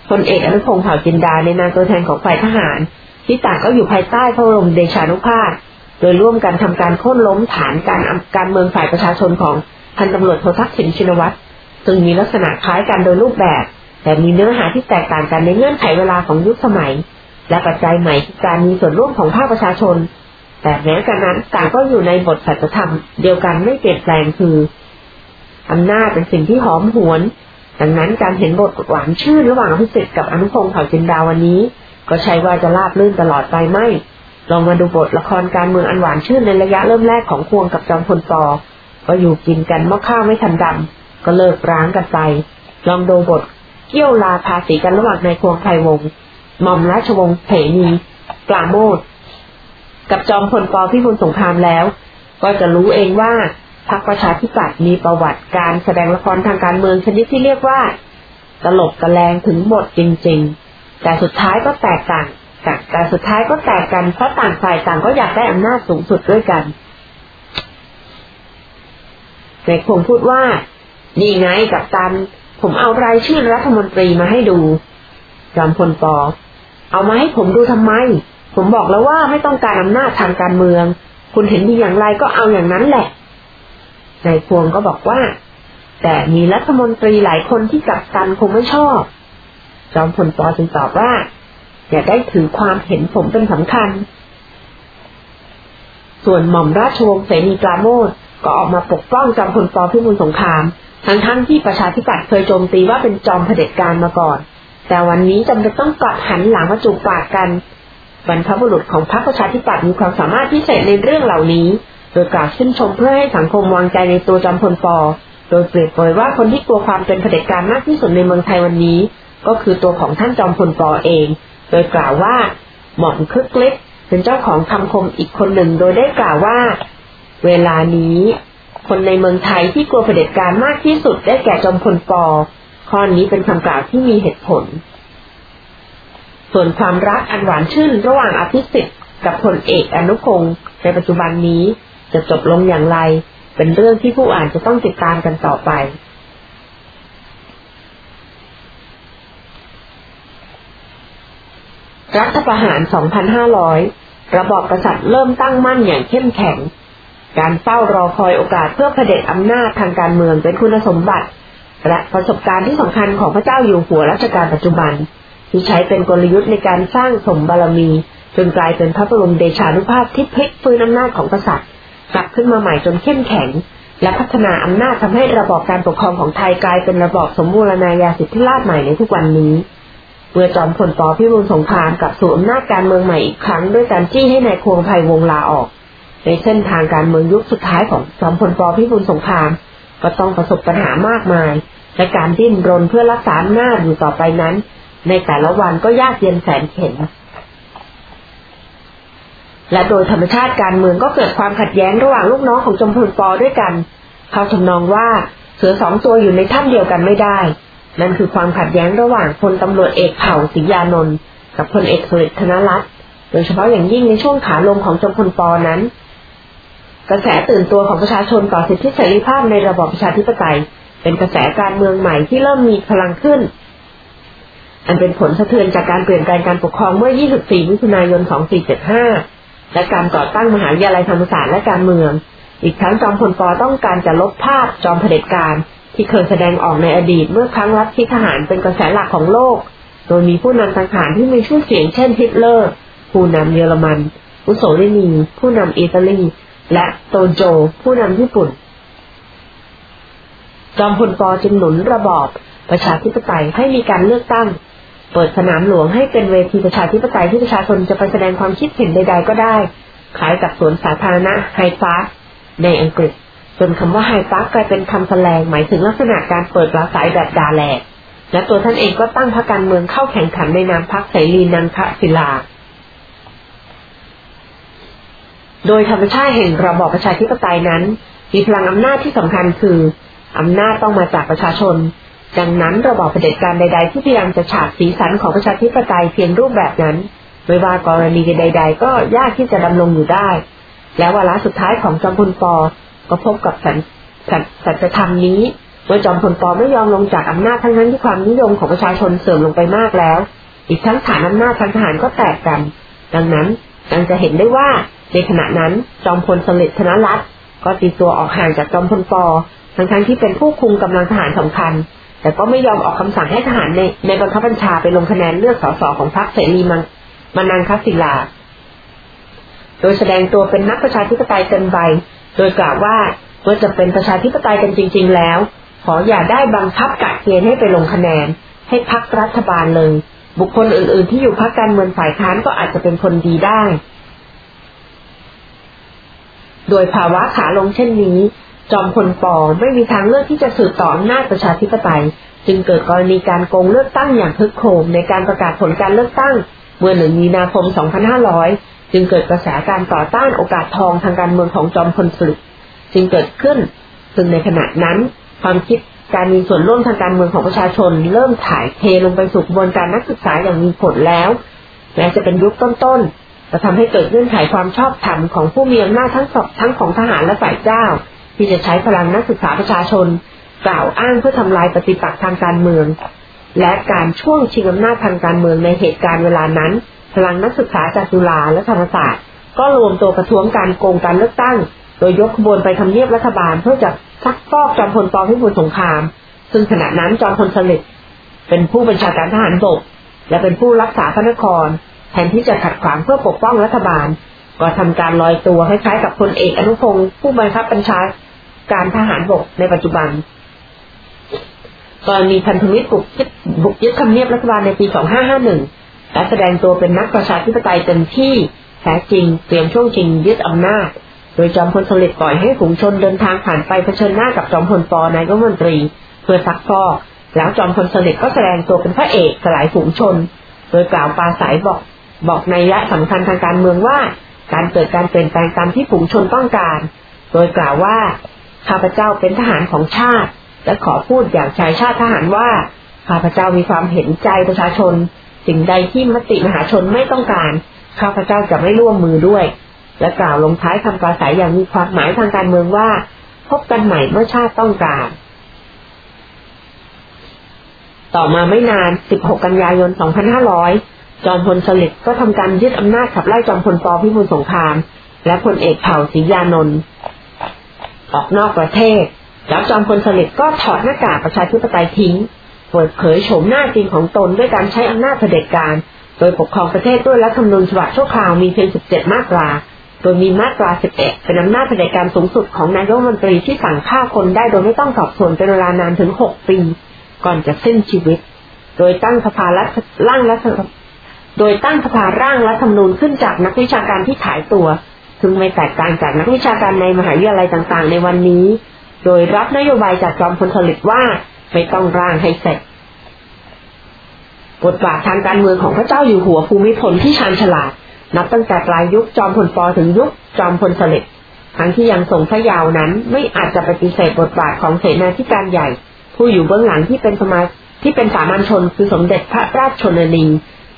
[SPEAKER 1] พลเอกอนุพงศ์เผ่าจินดาในนามตัวแทนของฝ่ายทหาร ที่ต่างก็อยู่ภายใต้พระบรมเดชานุภาพ โดยร่วมกันทำการโค่นล้มฐานการการเมืองฝ่ายประชาชนของพันตำรวจโททักษิณชินวัตรซึ่งมีลักษณะคล้ายกันโดยรูปแบบ แต่มีเนื้อหาที่แตกต่างกันในเงื่อนไขเวลาของยุคสมัย และปัจจัยใหม่ที่การมีส่วนร่วมของภาคประชาชน แต่แม้กันนั้นต่างก็อยู่ในบทสัจธรรมเดียวกันไม่เปลี่ยนแปลงคืออำนาจเป็นสิ่งที่หอมหวน ดังนั้นการเห็นบทหวานชื่อระหว่างพิสิทธิ์กับอนุพงศ์เผ่าจินดาวันนี้ ก็ใช่ว่าจะราบลื่นตลอดไปไม่ ลองมาดูบทละครการเมืองอันหวานชื่นในระยะเริ่มแรกของควงกับจอมพลปอก็อยู่กินกันมะข้าวไม่ทันดำก็เลิกร้างกันไป ลองดูบทเกี่ยวลาภาษีกันระหว่างนายควงไทยวงศ์หม่อมราชวงศ์เถนีปราโมทกับจอมพลปอพิบูลสงครามแล้ว ก็จะรู้เองว่าพรรคประชาธิปัตย์มีประวัติการแสดงละครทางการเมืองชนิดที่เรียกว่า ตลบตะแลงถึงบทจริง ๆ แต่สุดท้ายก็แตกต่างแต่สุดท้ายก็แตกกันเพราะต่างฝ่ายต่างก็อยากได้อำนาจสูงสุดด้วยกันนายคงพูดว่านี่ไงกับตัน ผมเอารายชื่อรัฐมนตรีมาให้ดูจอมพลปอเอามาให้ผมดูทำไม ผมบอกแล้วว่าไม่ต้องการอำนาจทางการเมือง คุณเห็นดีอย่างไรก็เอาอย่างนั้นแหละนายพวงก็บอกว่า แต่มีรัฐมนตรีหลายคนที่กับตันคงไม่ชอบ จอมพลปอจึงตอบว่า อย่าได้ถือความเห็นผมเป็นสำคัญ ส่วนหม่อมราชวงศ์เสนีปราโมทก็ออกมาปกป้องจอมพลปพิบูลสงคราม ทั้งทั้งที่ประชาธิปัตย์เคยโจมตีว่าเป็นจอมเผด็จการมาก่อน แต่วันนี้จำเป็นต้องกลับหันหลังมาจูบปากกันบรรพบุรุษของพรรคประชาธิปัตย์มีความสามารถพิเศษในเรื่องเหล่านี้ โดยกล่าวชื่นชมเพื่อให้สังคมวางใจในตัวจอมพลปโดยเปรียบเปยว่าคนที่กลัวความเป็นเผด็จการมากที่สุดในเมืองไทยวันนี้ ก็คือตัวของท่านจอมพลปเอง โดยกล่าวว่า หม่อมคึกเล็กเป็นเจ้าของคำคมอีกคนหนึ่งโดยได้กล่าวว่า เวลานี้ คนในเมืองไทยที่กลัวเผด็จการมากที่สุดได้แก่จอมพลปอข้อนี้เป็นคำกล่าวที่มีเหตุผล ส่วนความรักอันหวานชื่นระหว่างอภิสิทธิ์กับพลเอกอนุพงศ์ในปัจจุบันนี้จะจบลงอย่างไร เป็นเรื่องที่ผู้อ่านจะต้องติดตามกันต่อไป รัฐประหาร 2500 ระบอบกษัตริย์เริ่มตั้งมั่นอย่างเข้มแข็ง การเฝ้ารอคอยโอกาสเพื่อเผด็จอำนาจทางการเมืองเป็นคุณสมบัติ และประสบการณ์ที่สำคัญของพระเจ้าอยู่หัวรัชกาลปัจจุบัน ที่ใช้เป็นกลยุทธ์ในการสร้างสมบารมี จนกลายเป็นพระบรมเดชานุภาพที่พลิกฟื้นอำนาจของกษัตริย์ กลับขึ้นมาใหม่จนเข้มแข็ง และพัฒนาอำนาจทำให้ระบอบการปกครองของไทยกลายเป็นระบอบสมบูรณาญาสิทธิราชใหม่ในทุกวันนี้ เมื่อจอมพลปพิบูลสงครามกับสู่อำนาจการเมืองใหม่อีกครั้งด้วยการจี้ให้ในายควงไพวงลาออก ในเส้นทางการเมืองยุคสุดท้ายของจอมพลปพิบูลสงคราม ก็ต้องประสบปัญหามากมาย และการดิ้นรนเพื่อรักษาหน้าอยู่ต่อไปนั้น ในแต่ละวันก็ยากเย็นแสนเข็ญและโดยธรรมชาติการเมืองก็เกิดความขัดแย้งระหว่างลูกน้องของจอมพลปด้วยกัน เขาทำนองว่าเสือสองตัวอยู่ในถ้ำเดียวกันไม่ได้ นั่นคือความขัดแย้งระหว่างพลตำรวจเอกเผ่าศรียานนท์กับพลเอกสุริธนรัตน์โดยเฉพาะอย่างยิ่งในช่วงขาลงของจอมพลปนั้น กระแสตื่นตัวของประชาชนต่อสิทธิเสรีภาพในระบอบประชาธิปไตย เป็นกระแสการเมืองใหม่ที่เริ่มมีพลังขึ้น อันเป็นผลสะเทือนจากการเปลี่ยนแปลงการปกครองเมื่อ 24 มิถุนายน 2475 และการก่อตั้งมหาวิทยาลัยธรรมศาสตร์และการเมือง อีกทั้งจอมพลปต้องการจะลบภาพจอมเผด็จการ ที่เคยแสดงออกในอดีตเมื่อครั้งรัฐที่ทหารเป็นกระแสหลักของโลก โดยมีผู้นำทางทหารที่มีชื่อเสียงเช่นฮิตเลอร์ ผู้นำเยอรมัน อุโสลินี ผู้นำอิตาลี และโตโจ ผู้นำญี่ปุ่น จอมพลปจึงหนุนระบอบ ประชาธิปไตยให้มีการเลือกตั้ง เปิดสนามหลวงให้เป็นเวทีประชาธิปไตยที่ประชาชนจะไปแสดงความคิดเห็นใด ๆ ก็ได้ ขายกับสวนสาธารณะไฮฟาในอังกฤษ จนคำว่าไฮฟาสกลายเป็นคำแสลงหมายถึงลักษณะการเปิดปราศัยแบบดาแลกและตัวท่านเองก็ตั้งพรรคการเมืองเข้าแข่งขันในนามพรรคเสรีนันทศิลา โดยธรรมชาติแห่งระบอบประชาธิปไตยนั้น มีพลังอำนาจที่สำคัญคืออำนาจต้องมาจากประชาชน ดังนั้นระบอบเผด็จการใด ๆ ที่พยายามจะฉาบสีสันของประชาธิปไตยเพียงรูปแบบนั้น ไม่ว่ากรณีใด ๆ ก็ยากที่จะดำรงอยู่ได้ และวาระสุดท้ายของจอมพลป ก็พบกับสันสัจธรรมนี้เมื่อจอมพลปอไม่ยอมลงจากอำนาจทั้งนั้นที่ความนิยมของประชาชนเสื่อมลงไปมากแล้ว อีกทั้งฐานอำนาจทางทหารก็แตกกัน ดังนั้นยังจะเห็นได้ว่าในขณะนั้นจอมพลสฤษดิ์ธนรัตน์ก็ตีตัวออกห่างจากจอมพลปอทั้งทั้งที่เป็นผู้คุมกำลังทหารสำคัญ แต่ก็ไม่ยอมออกคำสั่งให้ทหารในในบังคับบัญชาไปลงคะแนนเลือกสสของพรรคเสรีมังมานังคศิลา โดยแสดงตัวเป็นนักประชาธิปไตยเต็มใบ โดยกล่าวว่าเมื่อจะเป็นประชาธิปไตยกันจริง ๆ แล้ว ขออย่าได้บังคับกะเกณฑ์ให้ไปลงคะแนน ให้พักรัฐบาลเลย บุคคลอื่น ๆ ที่อยู่พักการเมืองฝ่ายค้านก็อาจจะเป็นคนดีได้ โดยภาวะขาลงเช่นนี้ จอมพลปอไม่มีทางเลือกที่จะสืบต่ออำนาจประชาธิปไตย จึงเกิดกรณีการโกงเลือกตั้งอย่างพึกโคมในการประกาศผลการเลือกตั้งเมื่อหนึ่งมีนาคม 2500 จึงเกิดกระแสการต่อต้านโอกาสทองทางการเมืองของจอมพลสฤษดิ์จึงเกิดขึ้น ซึ่งในขณะนั้น ความคิดการมีส่วนร่วมทางการเมืองของประชาชน เริ่มถ่ายเทลงไปสู่กระบวนการนักศึกษาอย่างมีผลแล้วแม้จะเป็นยุคต้นๆจะทำให้เกิดเงื่อนไขความชอบธรรมของผู้มีอำนาจทั้งสองทั้งของทหารและฝ่ายเจ้า ที่จะใช้พลังนักศึกษาประชาชน กล่าวอ้างเพื่อทำลายปฏิปักษ์ทางการเมือง และการช่วงชิงอำนาจทางการเมืองในเหตุการณ์เวลานั้น พลังนักศึกษาจากจุฬาและธรรมศาสตร์ ก็รวมตัวประท้วงการโกงการเลือกตั้ง โดยยกขบวนไปทำเนียบรัฐบาลเพื่อจะซักฟอกจอมพลปพิบูลสงคราม ซึ่งขณะนั้นจอมพลสฤษดิ์เป็นผู้บัญชาการทหารบก และเป็นผู้รักษาพระนคร แทนที่จะขัดขวางเพื่อปกป้องรัฐบาล ก็ทำการลอยตัวคล้ายๆกับพลเอกอนุพงศ์ผู้บังคับบัญชาการทหารบกในปัจจุบันกรณีพันธมิตรบุกยึดบุกยึดทำเนียบรัฐบาลในปี 2551 และแสดงตัวเป็นนักประชาธิปไตยเต็มที่แท้จริงเตรียมช่วงชิงยึดอำนาจ โดยจอมพลสฤษดิ์ปล่อยให้ฝูงชนเดินทางผ่านไปเผชิญหน้ากับจอมพลปอนายกรัฐมนตรี เพื่อซักฟอกแล้วจอมพลสฤษดิ์ก็แสดงตัวเป็นพระเอกสลายฝูงชน โดยกล่าวปาสายบอกบอกในยะสำคัญทางการเมืองว่า การเกิดการเปลี่ยนแปลงตามที่ฝูงชนต้องการ โดยกล่าวว่าข้าพเจ้าเป็นทหารของชาติ และขอพูดอย่างชายชาติทหารว่าข้าพเจ้ามีความเห็นใจประชาชน สิ่งใดที่มติมหาชนไม่ต้องการ ข้าพเจ้าจะไม่ร่วมมือด้วย และกล่าวลงท้ายคำปราศัยอย่างมีความหมายทางการเมืองว่า พบกันใหม่เมื่อชาติต้องการ ต่อมาไม่นาน 16 กันยายน 2500 จอมพลสฤษดิ์ก็ทำการยึดอำนาจขับไล่จอมพลปพิบูลสงคราม และพลเอกเผ่าศรียานนท์ออกนอกประเทศ แล้วจอมพลสฤษดิ์ก็ถอดหน้ากากประชาธิปไตยทิ้ง เปิดเผยโฉมหน้าจริงของตนด้วยการใช้อำนาจเผด็จการ โดยปกครองประเทศด้วยรัฐธรรมนูญฉบับชั่วคราวมีเพียง 17 มาตรา โดยมีมาตรา 11 เป็นอำนาจเผด็จการสูงสุดของนายกรัฐมนตรีที่สั่งฆ่าคนได้โดยไม่ต้องสอบสวนเป็นเวลานานถึง 6 ปี ก่อนจะสิ้นชีวิต โดยตั้งสภารัฐร่างรัฐโดยตั้งสภาร่างรัฐธรรมนูญขึ้นจากนักวิชาการที่ขายตัวซึ่งไม่แตกต่างจากนักวิชาการในมหาวิทยาลัยต่างๆ ในวันนี้ โดยรับนโยบายจากจอมพลสฤษดิ์ว่า ไม่ต้องร่างให้เสร็จบทบาททางการเมืองของพระเจ้าอยู่หัวภูมิพลที่ชาญฉลาด นับตั้งแต่ปลายยุคจอมพลปถึงยุคจอมพลสฤษดิ์ทั้งที่ยังทรงพระยาวนั้นไม่อาจจะปฏิเสธบทบาทของเสนาธิการใหญ่ ผู้อยู่เบื้องหลังที่เป็นสมาที่เป็นสามัญชนคือสมเด็จพระราชชนนี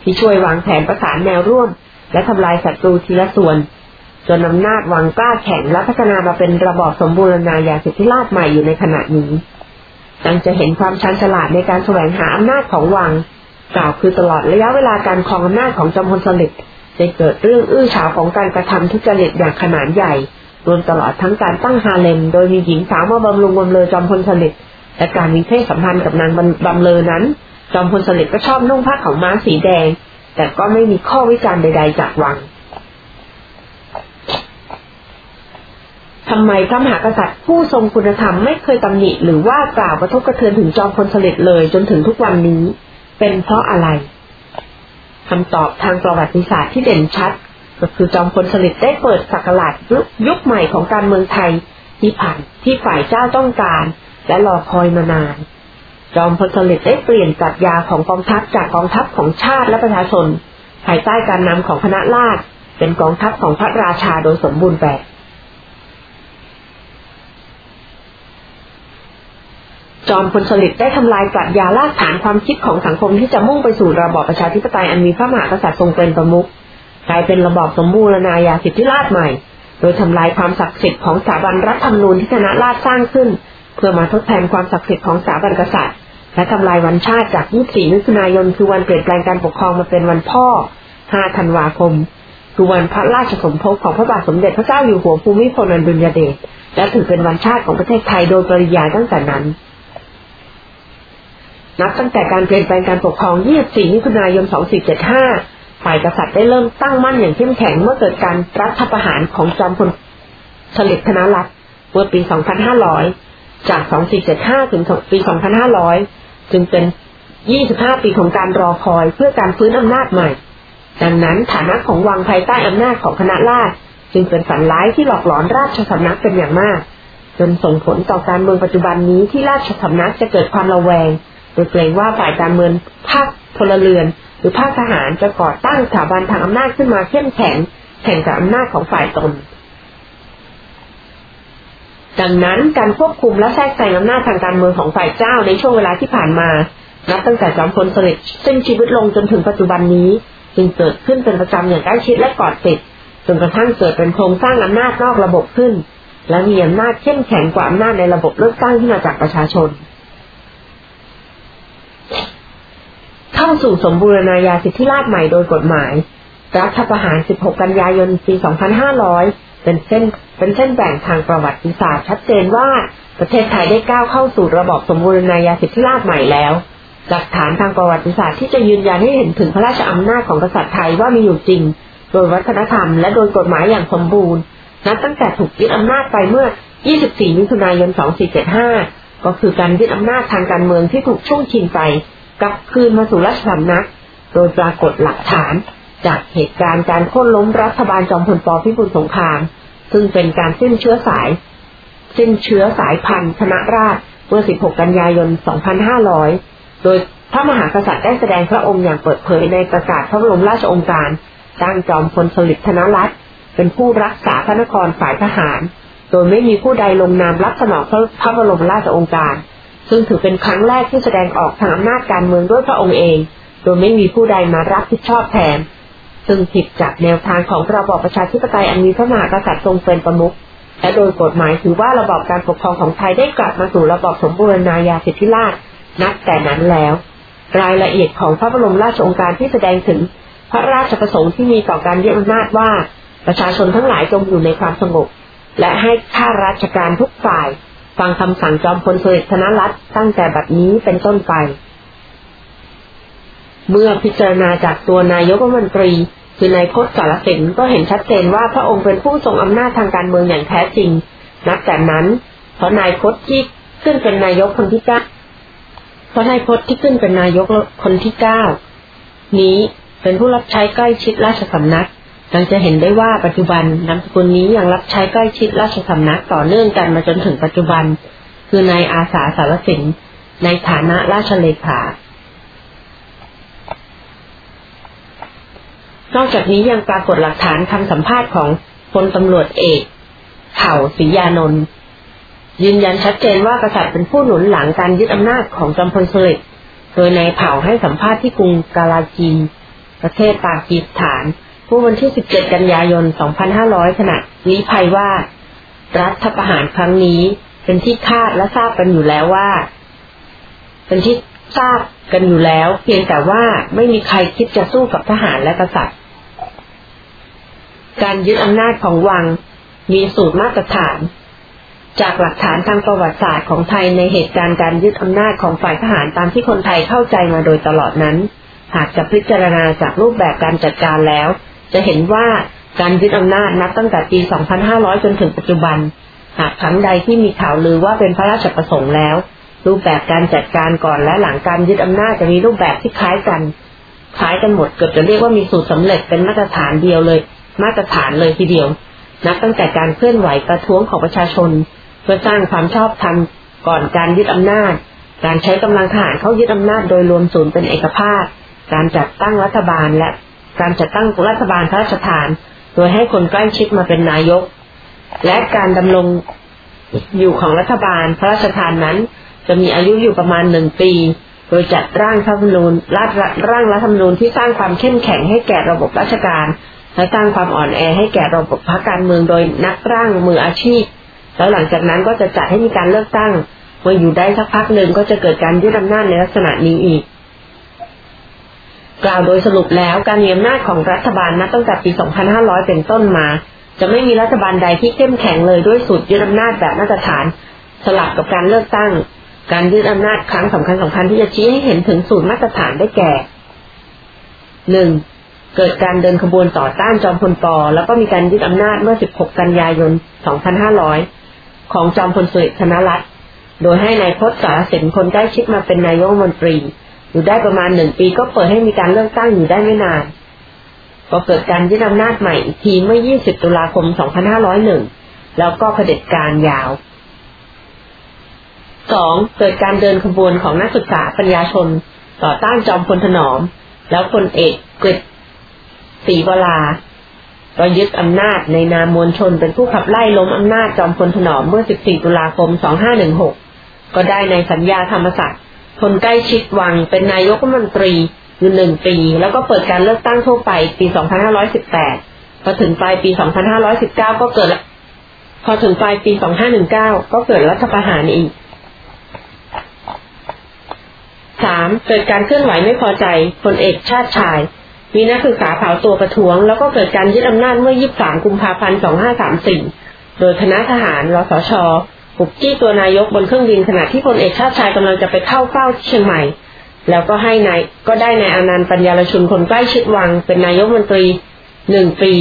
[SPEAKER 1] ที่ช่วยวางแผนประสานแนวร่วม และทำลายศัตรูทีละส่วน จนอำนาจวังกล้าแข็งและพัฒนามาเป็นระบอบสมบูรณาญาสิทธิราชใหม่อยู่ในขณะนี้ ดังจะเห็นความชันฉลาดในการแสวงหาอำนาจของวัง กล่าวคือตลอดระยะเวลาการครองอำนาจของจอมพลสฤษดิ์จะเกิดเรื่องอื้อฉาวของการกระทำทุจริตอย่างขนาดใหญ่ รวมตลอดทั้งการตั้งฮาเลม โดยมีหญิงสาวมาบำรุงบำเรอจอมพลสฤษดิ์และการมีเพศสัมพันธ์กับนางบำเลอนั้น จอมพลสฤษดิ์ก็ชอบนุ่งผ้าขาวม้าสีแดง แต่ก็ไม่มีข้อวิจารณ์ใด ๆ จากวัง ทำไมพระมหากษัตริย์ผู้ทรงคุณธรรมไม่เคยตำหนิหรือว่ากล่าวกระทบกระเทือนถึงจอมพลสฤษดิ์เลยจนถึงทุกวันนี้ เป็นเพราะอะไรคำตอบทางประวัติศาสตร์ที่เด่นชัด ก็คือจอมพลสฤษดิ์ได้เปิดสักราชยุคใหม่ของการเมืองไทยที่ผ่านที่ฝ่ายเจ้าต้องการ และรอคอยมานาน จอมพลสฤษดิ์ได้เปลี่ยนจัดยาของกองทัพจากกองทัพของชาติและประชาชน ภายใต้การนำของคณะราษฎรเป็นกองทัพของพระราชาโดยสมบูรณ์แบบ จอมพลสฤษดิ์ได้ทำลายปรัชญารากฐานความคิดของสังคมที่จะมุ่งไปสู่ระบอบประชาธิปไตยอันมีพระมหากษัตริย์ทรงเป็นประมุขกลายเป็นระบอบสมบูรณาญาสิทธิราชใหม่ โดยทำลายความศักดิ์สิทธิ์ของสถาบันรัฐธรรมนูญที่คณะราษฎรสร้างขึ้น เพื่อมาทดแทนความศักดิ์สิทธิ์ของสถาบันกษัตริย์ และทำลายวันชาติจาก 24 มิถุนายน คือวันเปลี่ยนแปลงการปกครองมาเป็นวันพ่อ 5 ธันวาคม คือวันพระราชสมภพของพระบาทสมเด็จพระเจ้าอยู่หัวภูมิพลอดุลยเดช และถือเป็นวันชาติของประเทศไทยโดยปริยายตั้งแต่นั้น นับตั้งแต่การเปลี่ยนแปลงการปกครอง 24 มิถุนายน 2475 ฝ่ายกษัตริย์ได้เริ่มตั้งมั่นอย่างเข้มแข็งเมื่อเกิดการรัฐประหารของจอมพลสฤษดิ์ธนรัตน์เมื่อปี 2500 จาก 2475 ถึงปี 2500 จึงเป็น 25 ปีของการรอคอยเพื่อการฟื้นอำนาจใหม่ ดังนั้นฐานะของวังภายใต้อำนาจของคณะราษฎรจึงเป็นฝันร้ายที่หลอกหลอนราชสำนักเป็นอย่างมาก จนส่งผลต่อการเมืองปัจจุบันนี้ที่ราชสำนักจะเกิดความระแวง โดยเกรงว่าฝ่ายการเมืองภาคพลเรือน หรือภาคทหารจะก่อตั้งสถาบันทางอำนาจขึ้นมาเข้มแข็งแข่งกับอำนาจของฝ่ายตน ดังนั้นการควบคุมและแทรกแซงอำนาจทางการเมืองของฝ่ายเจ้าในช่วงเวลาที่ผ่านมา นับตั้งแต่จอมพลสฤษดิ์สิ้นชีวิตลงจนถึงปัจจุบันนี้ จึงเกิดขึ้นเป็นประจำอย่างใกล้ชิดและกอดติดจนกระทั่งเกิดเป็นโครงสร้างอำนาจนอกระบบขึ้น และมีอำนาจเข้มแข็งกว่าอำนาจในระบบเลือกตั้งที่มาจากประชาชน เข้าสู่สมบูรณาญาสิทธิราชใหม่โดยกฎหมาย รัฐประหาร 16 กันยายน ปี 2500 เป็นเส้นเป็นเส้นแบ่งทางประวัติศาสตร์ชัดเจนว่าประเทศไทยได้ก้าวเข้าสู่ระบอบสมบูรณาญาสิทธิราชใหม่แล้วหลักฐานทางประวัติศาสตร์ที่จะยืนยันให้เห็นถึงพระราชอำนาจของกษัตริย์ไทยว่ามีอยู่จริง โดยวัฒนธรรมและโดยกฎหมายอย่างสมบูรณ์ นับตั้งแต่ถูกยึดอำนาจไปเมื่อ 24 มิถุนายน 2475 ก็คือการยึดอำนาจทางการเมืองที่ถูกช่วงชิงไป กลับคืนมาสู่ราชสำนัก โดยปรากฏหลักฐาน จากเหตุการณ์การโค่นล้มรัฐบาลจอมพลปพิบูลสงคราม ซึ่งเป็นการสิ้นเชื้อสาย สิ้นเชื้อสายพันธุ์ธนราชเมื่อ 16 กันยายน 2500 โดยพระมหากษัตริย์ได้แสดงพระองค์อย่างเปิดเผยในประกาศพระบรมราชองค์การตั้งจอมพลสฤษดิ์ธนรัตน์เป็นผู้รักษาพระนครฝ่ายทหาร โดยไม่มีผู้ใดลงนามรับสนองพระบรมราชองค์การ ซึ่งถือเป็นครั้งแรกที่แสดงออกทางอำนาจการเมืองด้วยพระองค์เอง โดยไม่มีผู้ใดมารับผิดชอบแทน ซึ่งผิดจากแนวทางของระบอบประชาธิปไตยอันมีพระมหากษัตริย์ทรงเป็นประมุขและโดยกฎหมายถือว่าระบอบการปกครองของไทยได้กลับมาสู่ระบอบสมบูรณาญาสิทธิราชนับแต่นั้นแล้ว รายละเอียดของพระบรมราชโองการที่แสดงถึง พระราชประสงค์ที่มีต่อการยึดอำนาจว่า ประชาชนทั้งหลายจงอยู่ในความสงบและให้ข้าราชการทุกฝ่าย ฟังคำสั่งจอมพลสฤษดิ์ธนรัตน์ตั้งแต่บัดนี้เป็นต้นไป เมื่อพิจารณาจากตัวนายกรัฐมนตรี คือนายพจน์สารสินก็เห็นชัดเจนว่าพระองค์เป็นผู้ทรงอำนาจทางการเมืองอย่างแท้จริง นับแต่นั้น เพราะนายพจน์ที่ขึ้นเป็นนายกคนที่เก้าเพราะนายพจน์ที่ขึ้นเป็นนายกคนที่เก้านี้เป็นผู้รับใช้ใกล้ชิดราชสำนัก ดังจะเห็นได้ว่าปัจจุบันนามสกุลนี้ยังรับใช้ใกล้ชิดราชสำนักต่อเนื่องกันมาจนถึงปัจจุบัน คือนายอาสาสารสินในฐานะราชเลขานอกจากนี้ยังปรากฏหลักฐานคำสัมภาษณ์ของพลตำรวจเอกเผ่าศรียานนท์ยืนยันชัดเจนว่ากษัตริย์เป็นผู้หนุนหลังการยึดอำนาจของจอมพลสฤษดิ์โดยนายเผ่าให้สัมภาษณ์ที่กรุงกาลาจีนประเทศปากีสถาน ผู้วันที่ 17 กันยายน 2500 ขณะนี้ภัยว่า รัฐประหารครั้งนี้เป็นที่คาดและทราบกันอยู่แล้วว่า เป็นที่ทราบกันอยู่แล้ว เพียงแต่ว่าไม่มีใครคิดจะสู้กับทหารและกษัตริย์ การยึดอำนาจของวังมีสูตรมาตรฐาน จากหลักฐานทางประวัติศาสตร์ของไทยในเหตุการณ์การยึดอำนาจของฝ่ายทหารตามที่คนไทยเข้าใจมาโดยตลอดนั้น หากจะพิจารณาจากรูปแบบการจัดการแล้ว จะเห็นว่าการยึดอำนาจนับตั้งแต่ปี 2500 จนถึงปัจจุบัน หากครั้งใดที่มีข่าวลือว่าเป็นพระราชประสงค์แล้ว รูปแบบการจัดการก่อนและหลังการยึดอำนาจจะมีรูปแบบที่คล้ายกัน คล้ายกันหมดเกือบจะเรียกว่ามีสูตรสำเร็จเป็นมาตรฐานเดียวเลย มาตรฐานเลยทีเดียว นับตั้งแต่การเคลื่อนไหวประท้วงของประชาชน เพื่อสร้างความชอบธรรมก่อนการยึดอำนาจ การใช้กำลังทหารเข้ายึดอำนาจโดยรวมศูนย์เป็นเอกภาพ การจัดตั้งรัฐบาลและ การจัดตั้งรัฐบาลพระราชทาน โดยให้คนใกล้ชิดมาเป็นนายก และการดำรงอยู่ของรัฐบาลพระราชทานนั้น จะมีอายุอยู่ประมาณหนึ่งปี โดยจัดร่างรัฐธรรมนูญร่างรัฐธรรมนูญที่สร้างความเข้มแข็งให้แก่ระบบราชการ และสร้างความอ่อนแอให้แก่ระบบพรรคการเมืองโดยนักร่างมืออาชีพ แล้วหลังจากนั้นก็จะจัดให้มีการเลือกตั้งเมื่ออยู่ได้สักพักหนึ่งก็จะเกิดการยึดอำนาจในลักษณะนี้อีก กล่าวโดยสรุปแล้วการมีอำนาจของรัฐบาลนับตั้งแต่ปี 2500 เป็นต้นมา จะไม่มีรัฐบาลใดที่เข้มแข็งเลยด้วยสูตรยึดอำนาจแบบมาตรฐาน สลับกับการเลือกตั้ง การยึดอำนาจครั้งสำคัญสำคัญที่จะชี้ให้เห็นถึงสูตรมาตรฐานได้แก่หนึ่งเกิดการเดินขบวนต่อต้านจอมพลปอแล้วก็มีการยึดอำนาจเมื่อ 16 กันยายน 2500 ของจอมพลสุริธนรัตน์โดยให้ในายพจน์สารสินคนใกล้ชิดมาเป็นนายกมนตรี อยู่ได้ประมาณหนึ่งปีก็เปิดให้มีการเลือกตั้งอยู่ได้ไม่นานก็เกิดการยึดอำนาจใหม่อีกทีเมื่อ 20 ตุลาคม 2501 แล้วก็เผด็จการยาว 2. เกิดการเดินขบวนของนักศึกษาปัญญาชน ต่อต้านจอมพลถนอม แล้วพลเอกกฤษศรีวราก็ยึดอำนาจในนามมวลชนเป็นผู้ขับไล่ล้มอำนาจจอมพลถนอมเมื่อ 14 ตุลาคม 2516 ก็ได้ในสัญญาธรรมศักดิ์ คนใกล้ชิดวังเป็นนายกรัฐมนตรีอยู่หนึ่งปี แล้วก็เปิดการเลือกตั้งทั่วไปปี 2518 พอถึงปลายปี 2519 ก็เกิด พอถึงปลายปี 2519 ก็เกิดรัฐประหารอีกสามเกิดการเคลื่อนไหวไม่พอใจพลเอกชาติชาย มีนักศึกษาเผาตัวประท้วง แล้วก็เกิดการยึดอำนาจเมื่อ 23 กุมภาพันธ์ 2534 โดยคณะทหารรสช บุกจี้ตัวนายกบนเครื่องบินขณะที่พลเอกชาติชายกำลังจะไปเข้าเฝ้าเชียงใหม่ แล้วก็ให้นายก็ได้นายอานันท์ปันยารชุนคนใกล้ชิดวัง เป็นนายกรัฐมนตรีหนึ่งปี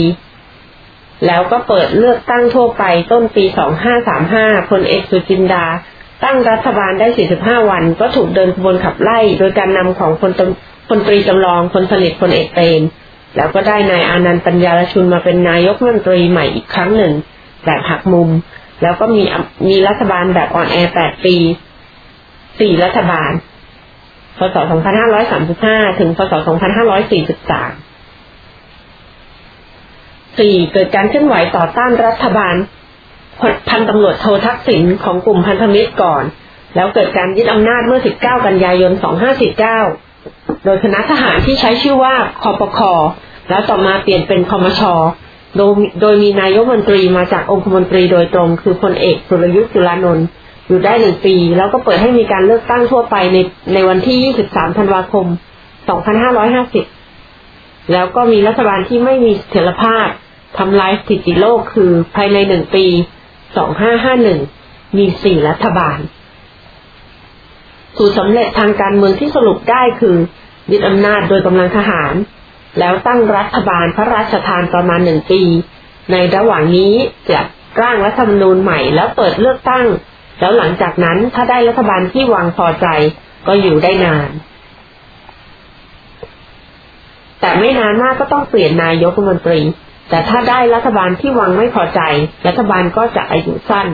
[SPEAKER 1] แล้วก็เปิดเลือกตั้งทั่วไปต้นปี 2535พลเอกสุจินดา ตั้งรัฐบาลได้ 45 วัน ก็ถูกเดินขบวนขับไล่ โดยการนำของพลพลตรีจำลองคนสนิทพลเอกเปรมแล้วก็ได้นายอานันท์ปันยารชุนมาเป็นนายกรัฐมนตรีใหม่อีกครั้งหนึ่งแบบหักมุม แล้วก็มีมีรัฐบาลแบบอ่อนแอแปดปีสี่รัฐบาล พศ 2535 ถึง พศ 2543 สี่เกิดการเคลื่อนไหวต่อต้านรัฐบาล พันตำรวจโททักษิณของกลุ่มพันธมิตรก่อน แล้วเกิดการยึดอำนาจเมื่อ 19 กันยายน 2549 โดยคณะทหารที่ใช้ชื่อว่าคอปคอแล้วต่อมาเปลี่ยนเป็นคอมช โดยโดยมีนายกมนตรีมาจากองคมนตรีโดยตรง คือพลเอกสุรยุทธ์จุลานนท์อยู่ได้หนึ่งปี แล้วก็เปิดให้มีการเลือกตั้งทั่วไปในในวันที่ 23 ธันวาคม 2550 แล้วก็มีรัฐบาลที่ไม่มีเสถียรภาพทำลายสถิติโลกคือภายในหนึ่งปี 2551 มีสี่รัฐบาลสูตรสำเร็จทางการเมืองที่สรุปได้คือยึดอำนาจโดยกำลังทหาร แล้วตั้งรัฐบาลพระราชทานประมาณหนึ่งปี ในระหว่างนี้จะร่างรัฐธรรมนูญใหม่แล้วเปิดเลือกตั้ง แล้วหลังจากนั้นถ้าได้รัฐบาลที่วางพอใจก็อยู่ได้นาน แต่ไม่นานมากก็ต้องเปลี่ยนนายกรัฐมนตรี แต่ถ้าได้รัฐบาลที่วางไม่พอใจ รัฐบาลก็จะอายุสั้น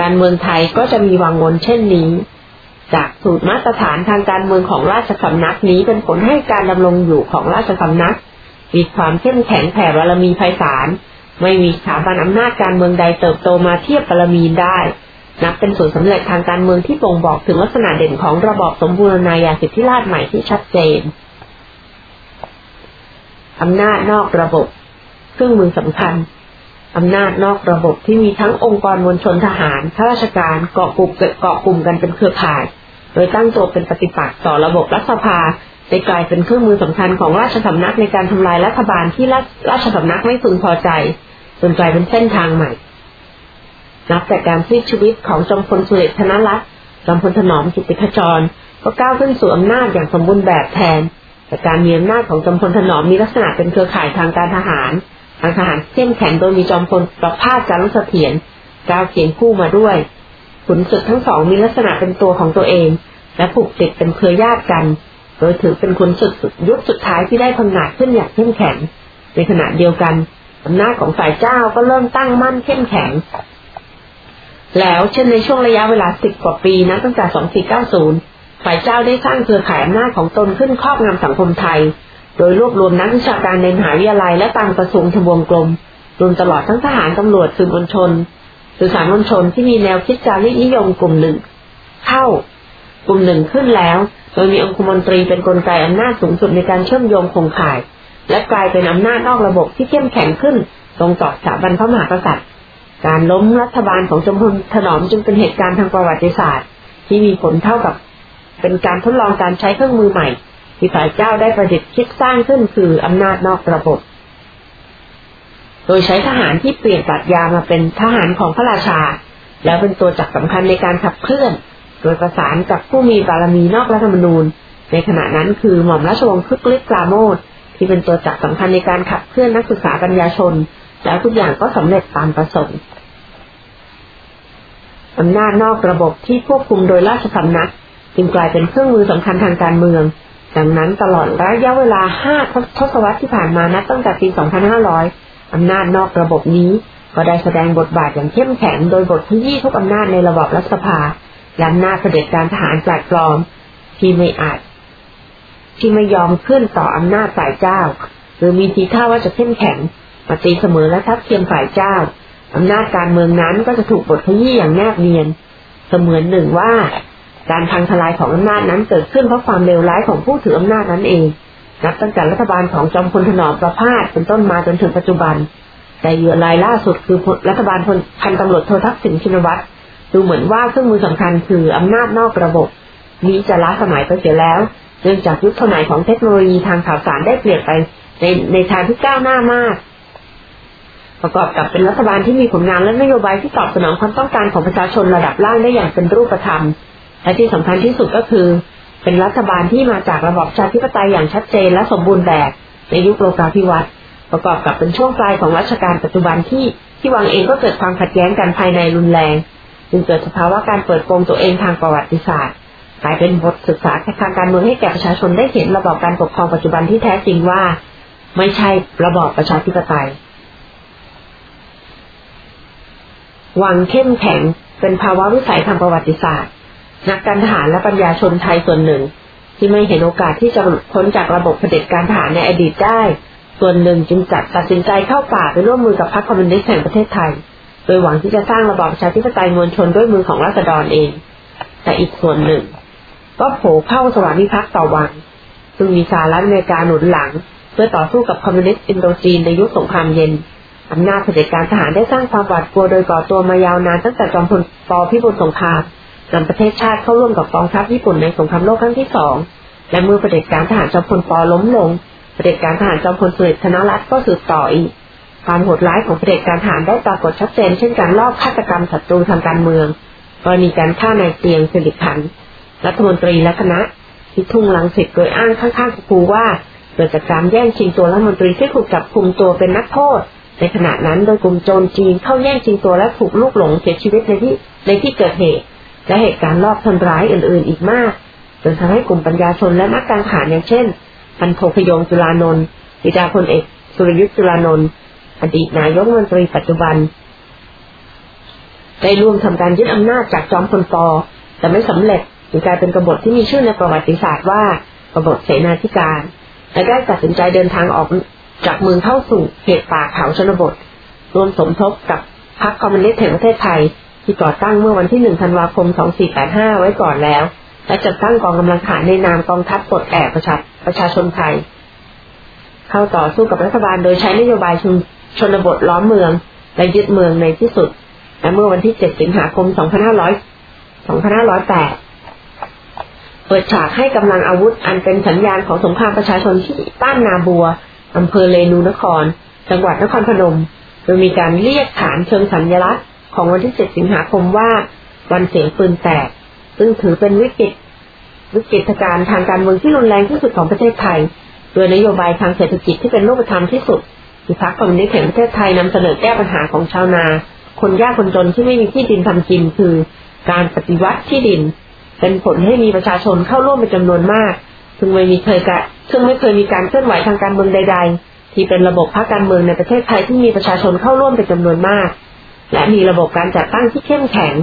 [SPEAKER 1] การเมืองไทยก็จะมีวังวนเช่นนี้ จากสูตรมาตรฐานทางการเมืองของราชสำนักนี้เป็นผลให้การดำรงอยู่ของราชสำนักมีความเข้มแข็งแผ่บารมีไพศาลไม่มีสถาบันอำนาจการเมืองใดเติบโตมาเทียบบารมีได้ นับเป็นสูตรสำเร็จทางการเมืองที่บ่งบอกถึงลักษณะเด่นของระบอบสมบูรณาญาสิทธิราชใหม่ที่ชัดเจนอำนาจนอกระบบเครื่งมือสำคัญ อำนาจนอกระบบที่มีทั้งองค์กรมวลชนทหารข้าราชการเกาะกลุ่มเกาะกลุ่มกันเป็นเครือข่าย โดยตั้งตัวเป็นปฏิปักษ์ต่อระบบรัฐสภาได้กลายเป็นเครื่องมือสำคัญของราชสำนักในการทำลายรัฐบาลที่ราชสำนักไม่พึงพอใจจนกลายเป็นเส้นทางใหม่ นับแต่การพลิกชีวิตของจอมพลสุเรศธนรัตน์จอมพลถนอมจิตติขจร ก็ก้าวขึ้นสู่อำนาจอย่างสมบูรณ์แบบแทน แต่การมีอำนาจของจอมพลถนอมมีลักษณะเป็นเครือข่ายทางการทหาร งทหารเข้มแข็งโดยมีจอมพลประพาสจารุเสถียรก้าวเขียงคู่มาด้วยขุนศึกทั้งสองมีลักษณะเป็นตัวของตัวเอง และผูกติดเป็นเครือญาติกัน โดยถือเป็นขุนศึกยุคสุดท้ายที่ได้พังงาดขึ้นอย่างเข้มแข็ง ในขณะเดียวกันอำนาจของฝ่ายเจ้าก็เริ่มตั้งมั่นเข้มแข็ง แล้วเช่นในช่วงระยะเวลาสิบกว่าปีนะตั้งแต่ 2490 ฝ่ายเจ้าได้สร้างเครือข่ายอำนาจของตนขึ้นครอบงำสังคมไทย โดยรวบรวมนักวิชาการในมหาวิทยาลัยและตามกระทรวงทบวงกลม รวมตลอดทั้งทหารตำรวจสื่อมวลชน สื่อสารมวลชนที่มีแนวคิดจารีตนิยมกลุ่มหนึ่ง เข้ากลุ่มหนึ่งขึ้นแล้ว โดยมีองคมนตรีเป็นนกลไกอำนาจสูงสุดในการเชื่อมโยงโครงข่าย และกลายเป็นอำนาจนอกระบบที่เข้มแข็งขึ้น ตรงต่อสถาบันพระมหากษัตริย์ การล้มรัฐบาลของจอมพลถนอมจึงเป็นเหตุการณ์ทางประวัติศาสตร์ ที่มีผลเท่ากับ เป็นการทดลองการใช้เครื่องมือใหม่ ที่ฝ่ายเจ้าได้ประดิษฐ์คิดสร้างขึ้นคืออำนาจนอกระบบ โดยใช้ทหารที่เปลี่ยนปรัชญามาเป็นทหารของพระราชา แล้วเป็นตัวจักสำคัญในการขับเคลื่อน โดยประสานกับผู้มีบารมีนอกรัฐธรรมนูญ ในขณะนั้นคือหม่อมราชวงศ์คึกฤทธิ์ปราโมทที่เป็นตัวจักสำคัญในการขับเคลื่อนนักศึกษาปัญญาชน แล้วทุกอย่างก็สำเร็จตามประสงค์อำนาจนอกระบบที่ควบคุมโดยราชสำนักจึงกลายเป็นเครื่องมือสำคัญทางการเมือง ดังนั้นตลอดระยะเวลาห้าทศวรรษที่ผ่านมานับตั้งแต่ปี 2500 อำนาจนอกระบบนี้ ก็ได้แสดงบทบาทอย่างเข้มแข็งโดยบทที่ยี่ทุกอำนาจในระบอบรัฐสภา และอำนาจเสด็จการทหารแปลกปลอม ที่ไม่อาจ ที่ไม่ยอมขึ้นต่ออำนาจฝ่ายเจ้า หรือมีทีท่าว่าจะเข้มแข็งมาตีเสมอและทักเทียมฝ่ายเจ้าอำนาจการเมืองนั้นก็จะถูกบทขยี้อย่างแนบเนียน เสมือนหนึ่งว่า การพังทลายของอำนาจนั้นเกิดขึ้นเพราะความเลวร้ายของผู้ถืออำนาจนั้นเอง นับตั้งแต่รัฐบาลของจอมพลถนอมประพาสเป็นต้นมาจนถึงปัจจุบัน แต่เหยื่อรายล่าสุดคือรัฐบาลพลพันตำรวจโททักษิณชินวัตรดูเหมือนว่าเครื่องมือสำคัญคืออำนาจนอกระบบ นี้จะล้าสมัยไปเสียแล้ว เนื่องจากยุคสมัยของเทคโนโลยีทางข่าวสารได้เปลี่ยนไปในในทางที่ก้าวหน้ามาก ประกอบกับเป็นรัฐบาลที่มีผลงานและนโยบายที่ตอบสนองความต้องการของประชาชนระดับล่างได้อย่างเป็นรูปธรรม และที่สำคัญที่สุดก็คือ เป็นรัฐบาลที่มาจากระบอบชาติปไตยอย่างชัดเจนและสมบูรณ์แบบในยุคโลกาภิวัตน์ประกอบกับเป็นช่วงปลายของรัชกาลปัจจุบันที่ที่วางเองก็เกิดความขัดแย้งกันภายในรุนแรงจึงเกิดสภาวะการเปิดโปงตัวเองทางประวัติศาสตร์กลายเป็นบทศึกษาทางการเมืองให้แก่ประชาชนได้เห็นระบอบการปกครองปัจจุบันที่แท้จริงว่า ไม่ใช่ระบอบประชาธิปไตย วังเข้มแข็งเป็นภาวะวิสัยทางประวัติศาสตร์ นักการทหารและปัญญาชนไทยส่วนหนึ่ง ที่ไม่เห็นโอกาสที่จะพ้นจากระบบเผด็จการทหารในอดีตได้ ส่วนหนึ่งจึงจัดตัดสินใจเข้าป่าไปร่วมมือกับพรรคคอมมิวนิสต์แห่งประเทศไทย โดยหวังที่จะสร้างระบอบประชาธิปไตยมวลชนด้วยมือของราษฎรเอง แต่อีกส่วนหนึ่ง ก็โผล่เข้าสวามิภักดิ์ต่อวังซึ่งมีสหรัฐอเมริกาหนุนหลัง เพื่อต่อสู้กับคอมมิวนิสต์อินโดจีนในยุคสงครามเย็นอำนาจเผด็จการทหารได้สร้างความหวาดกลัวโดยก่อตัวมายาวนานตั้งแต่จอมพลปพิบูลสงคราม จนประเทศชาติเข้าร่วมกับกองทัพญี่ปุ่นในสงครามโลกครั้งที่สอง และเมื่อเผด็จการทหารจอมพลปล้มลงเผด็จการทหารจอมพลสุริธนรัตน์ก็สืบต่ออีก ความโหดร้ายของเผด็จการทหารได้ปรากฏชัดเจนเช่นการลอบฆาตกรรมศัตรูทางการเมืองกรณีการฆ่านายเตียงสิริพันธ์รัฐมนตรีและคณะที่ทุ่งลังสิตโดยอ้างข้างๆครูว่าเกิดจากการแย่งชิงตัวรัฐมนตรีที่ถูกจับคุมตัวเป็นนักโทษ ในขณะนั้นโดยกลุ่มโจรจีนเข้าแย่งชิงตัวและถูกลูกหลงเสียชีวิตในที่ในที่เกิดเหตุ และเหตุการณ์รอบทำร้ายอื่นๆ อีกมาก จนทำให้กลุ่มปัญญาชนและนักการข่าวอย่างเช่น พันโทพยงจุลานนท์ดิดาพลเอก สุรยุทธ์จุลานนท์อดีตนายกมนตรีปัจจุบัน ได้ร่วมทำการยึดอำนาจจากจอมพลปแต่ไม่สำเร็จจึงกลายเป็นกบฏที่มีชื่อในประวัติศาสตร์ว่ากบฏเสนาธิการและได้ตัดสินใจเดินทางออกจากเมืองเข้าสู่เขตป่าเขาชนบท รวมสมทบกับพรรคคอมมิวนิสต์แห่งประเทศไทย ที่ก่อตั้งเมื่อวันที่หนึ่งธันวาคม 2485 ไว้ก่อนแล้ว และจัดตั้งกองกำลังทหารในนามกองทัพปลดแอกประชาประชาชนไทย เข้าต่อสู้กับรัฐบาลโดยใช้นโยบายชนชนบทล้อมเมือง และยึดเมืองในที่สุด และเมื่อวันที่ 7 สิงหาคม 2500 2508 เปิดฉากให้กำลังอาวุธอันเป็นสัญญาณของสงครามประชาชนที่ต้านนาบัวอำเภอเลนูนคร จังหวัดนครพนม โดยมีการเรียกฐานเชิงสัญลักษณ์ ของวันที่ 7 สิงหาคมว่า วันเสียงปืนแตก ซึ่งถือเป็นวิกฤต วิกฤตการณ์ทางการเมืองที่รุนแรงที่สุดของประเทศไทย โดยนโยบายทางเศรษฐกิจที่เป็นรูปธรรมที่สุดที่พรรคคอมมิวนิสต์แห่งประเทศไทยนำเสนอแก้ปัญหาของชาวนา คนยากคนจนที่ไม่มีที่ดินทำกินคือ การปฏิวัติที่ดิน เป็นผลให้มีประชาชนเข้าร่วมเป็นจำนวนมากซึ่งไม่มีเคยกะซึ่งไม่เคยมีการเคลื่อนไหวทางการเมืองใด ๆ ที่เป็นระบบพรรคการเมืองในประเทศไทยที่มีประชาชนเข้าร่วมเป็นจำนวนมาก และมีระบบการจัดตั้งที่เข้มแข็ง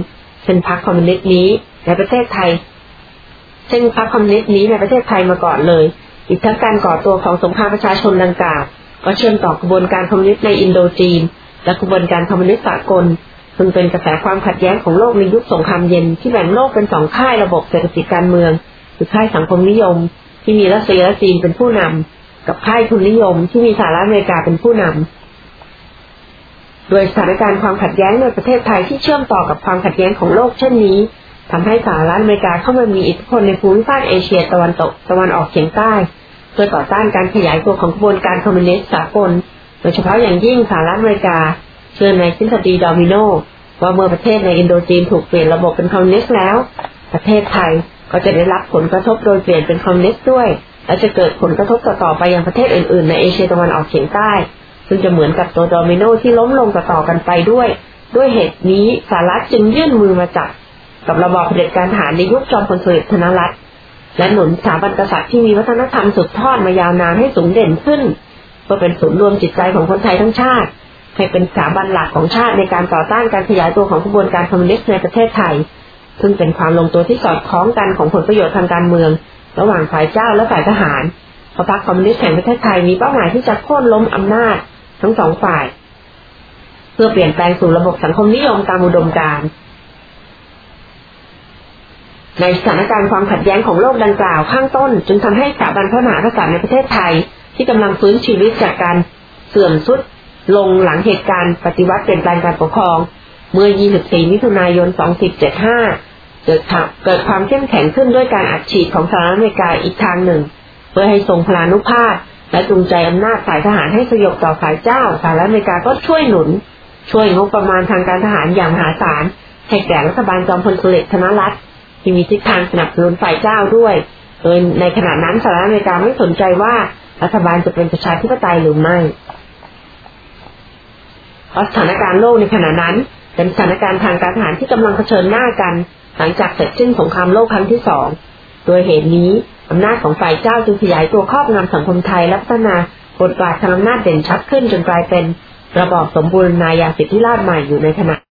[SPEAKER 1] เช่นพรรคคอมมิวนิสต์นี้ในประเทศไทย เช่นพรรคคอมมิวนิสต์นี้ในประเทศไทยมาก่อนเลย อีกทั้งการก่อตัวของสงครามประชาชนดังกล่าวก็เชื่อมต่อกระบวนการคอมมิวนิสต์ในอินโดจีน และกระบวนการคอมมิวนิสต์สากลซึ่งเป็นกระแสความขัดแย้งของโลกในยุคสงครามเย็นที่แบ่งโลกเป็นสองค่ายระบบเศรษฐกิจการเมือง คือค่ายสังคมนิยม ที่มีรัสเซียและจีนเป็นผู้นำกับค่ายทุนนิยมที่มีสหรัฐอเมริกาเป็นผู้นำ โดยสถานการณ์ความขัดแย้งในประเทศไทยที่เชื่อมต่อกับความขัดแย้งของโลกเช่นนี้ทำให้สหรัฐอเมริกาเข้ามามีอิทธิพลในภูมิภาคเอเชียตะวันตกตะวันออกเฉียงใต้ เพื่อต่อต้านการขยายตัวของกระบวนการคอมมิวนิสต์สากล โดยเฉพาะอย่างยิ่งสหรัฐอเมริกา เชื่อในทฤษฎีโดมิโนว่าเมื่อประเทศในอินโดจีนถูกเปลี่ยนระบบเป็นคอมมิวนิสต์แล้ว ประเทศไทยก็จะได้รับผลกระทบโดยเปลี่ยนเป็นคอมมิวนิสต์ด้วย และจะเกิดผลกระทบต่อไปยังประเทศอื่นๆ ในเอเชียตะวันออกเฉียงใต้ ซึ่งจะเหมือนกับตัวโดมิโนที่ล้มลงต่อๆกันไปด้วย ด้วยเหตุนี้สหรัฐจึงยื่นมือมาจับกับระบอบเผด็จการทหารในยุคจอมพลสฤษดิ์ธนรัตน์และหนุนสถาบันกษัตริย์ที่มีวัฒนธรรมสืบทอดมายาวนานให้สูงเด่นขึ้นเพื่อเป็นศูนย์รวมจิตใจของคนไทยทั้งชาติ ให้เป็นสถาบันหลักของชาติในการต่อต้านการขยายตัวของกระบวนการคอมมิวนิสต์ในประเทศไทย ซึ่งเป็นความลงตัวที่สอดคล้องกันของผลประโยชน์ทางการเมือง ระหว่างฝ่ายเจ้าและฝ่ายทหารพรรคคอมมิวนิสต์แห่งประเทศไทยมีเป้าหมายที่จะโค่นล้มอำนาจ ทั้งสองฝ่าย เพื่อเปลี่ยนแปลงสู่ระบบสังคมนิยมตามอุดมการณ์ในสถานการณ์ความขัดแย้งของโลกดังกล่าวข้างต้น จึงทำให้สถาบันพระมหากษัตริย์ในประเทศไทย ที่กำลังฟื้นชีวิตจากการเสื่อมสุดลงหลังเหตุการณ์ปฏิวัติเปลี่ยนแปลงการปกครอง เมื่อ 24 มิถุนายน 2475 เกิดเกิดความเข้มแข็งขึ้นด้วยการอัดฉีดของสหรัฐอเมริกาอีกทางหนึ่ง เพื่อให้ทรงพลานุภาพ และจูงใจอำนาจฝ่ายทหารให้สยบต่อฝ่ายเจ้าสหรัฐอเมริกาก็ช่วยหนุน ช่วยงบประมาณทางการทหารอย่างมหาศาลให้แก่รัฐบาลจอมพลสฤษดิ์ธนรัตน์ที่มีทิศทางสนับสนุนฝ่ายเจ้าด้วย โดยในขณะนั้นสหรัฐอเมริกาไม่สนใจว่ารัฐบาลจะเป็นประชาธิปไตยหรือไม่เพราะสถานการณ์โลกในขณะนั้น เป็นสถานการณ์ทางการทหารที่กำลังเผชิญหน้ากัน หลังจากเสร็จสิ้นสงครามโลกครั้งที่สอง โดยเหตุนี้อำนาจของฝ่ายเจ้าจึงขยายตัวครอบงำสังคมไทยและพัฒนาบทบาททางอำนาจเด่นชัดขึ้นจนกลายเป็นระบอบสมบูรณาญาสิทธิราชใหม่อยู่ในขณะ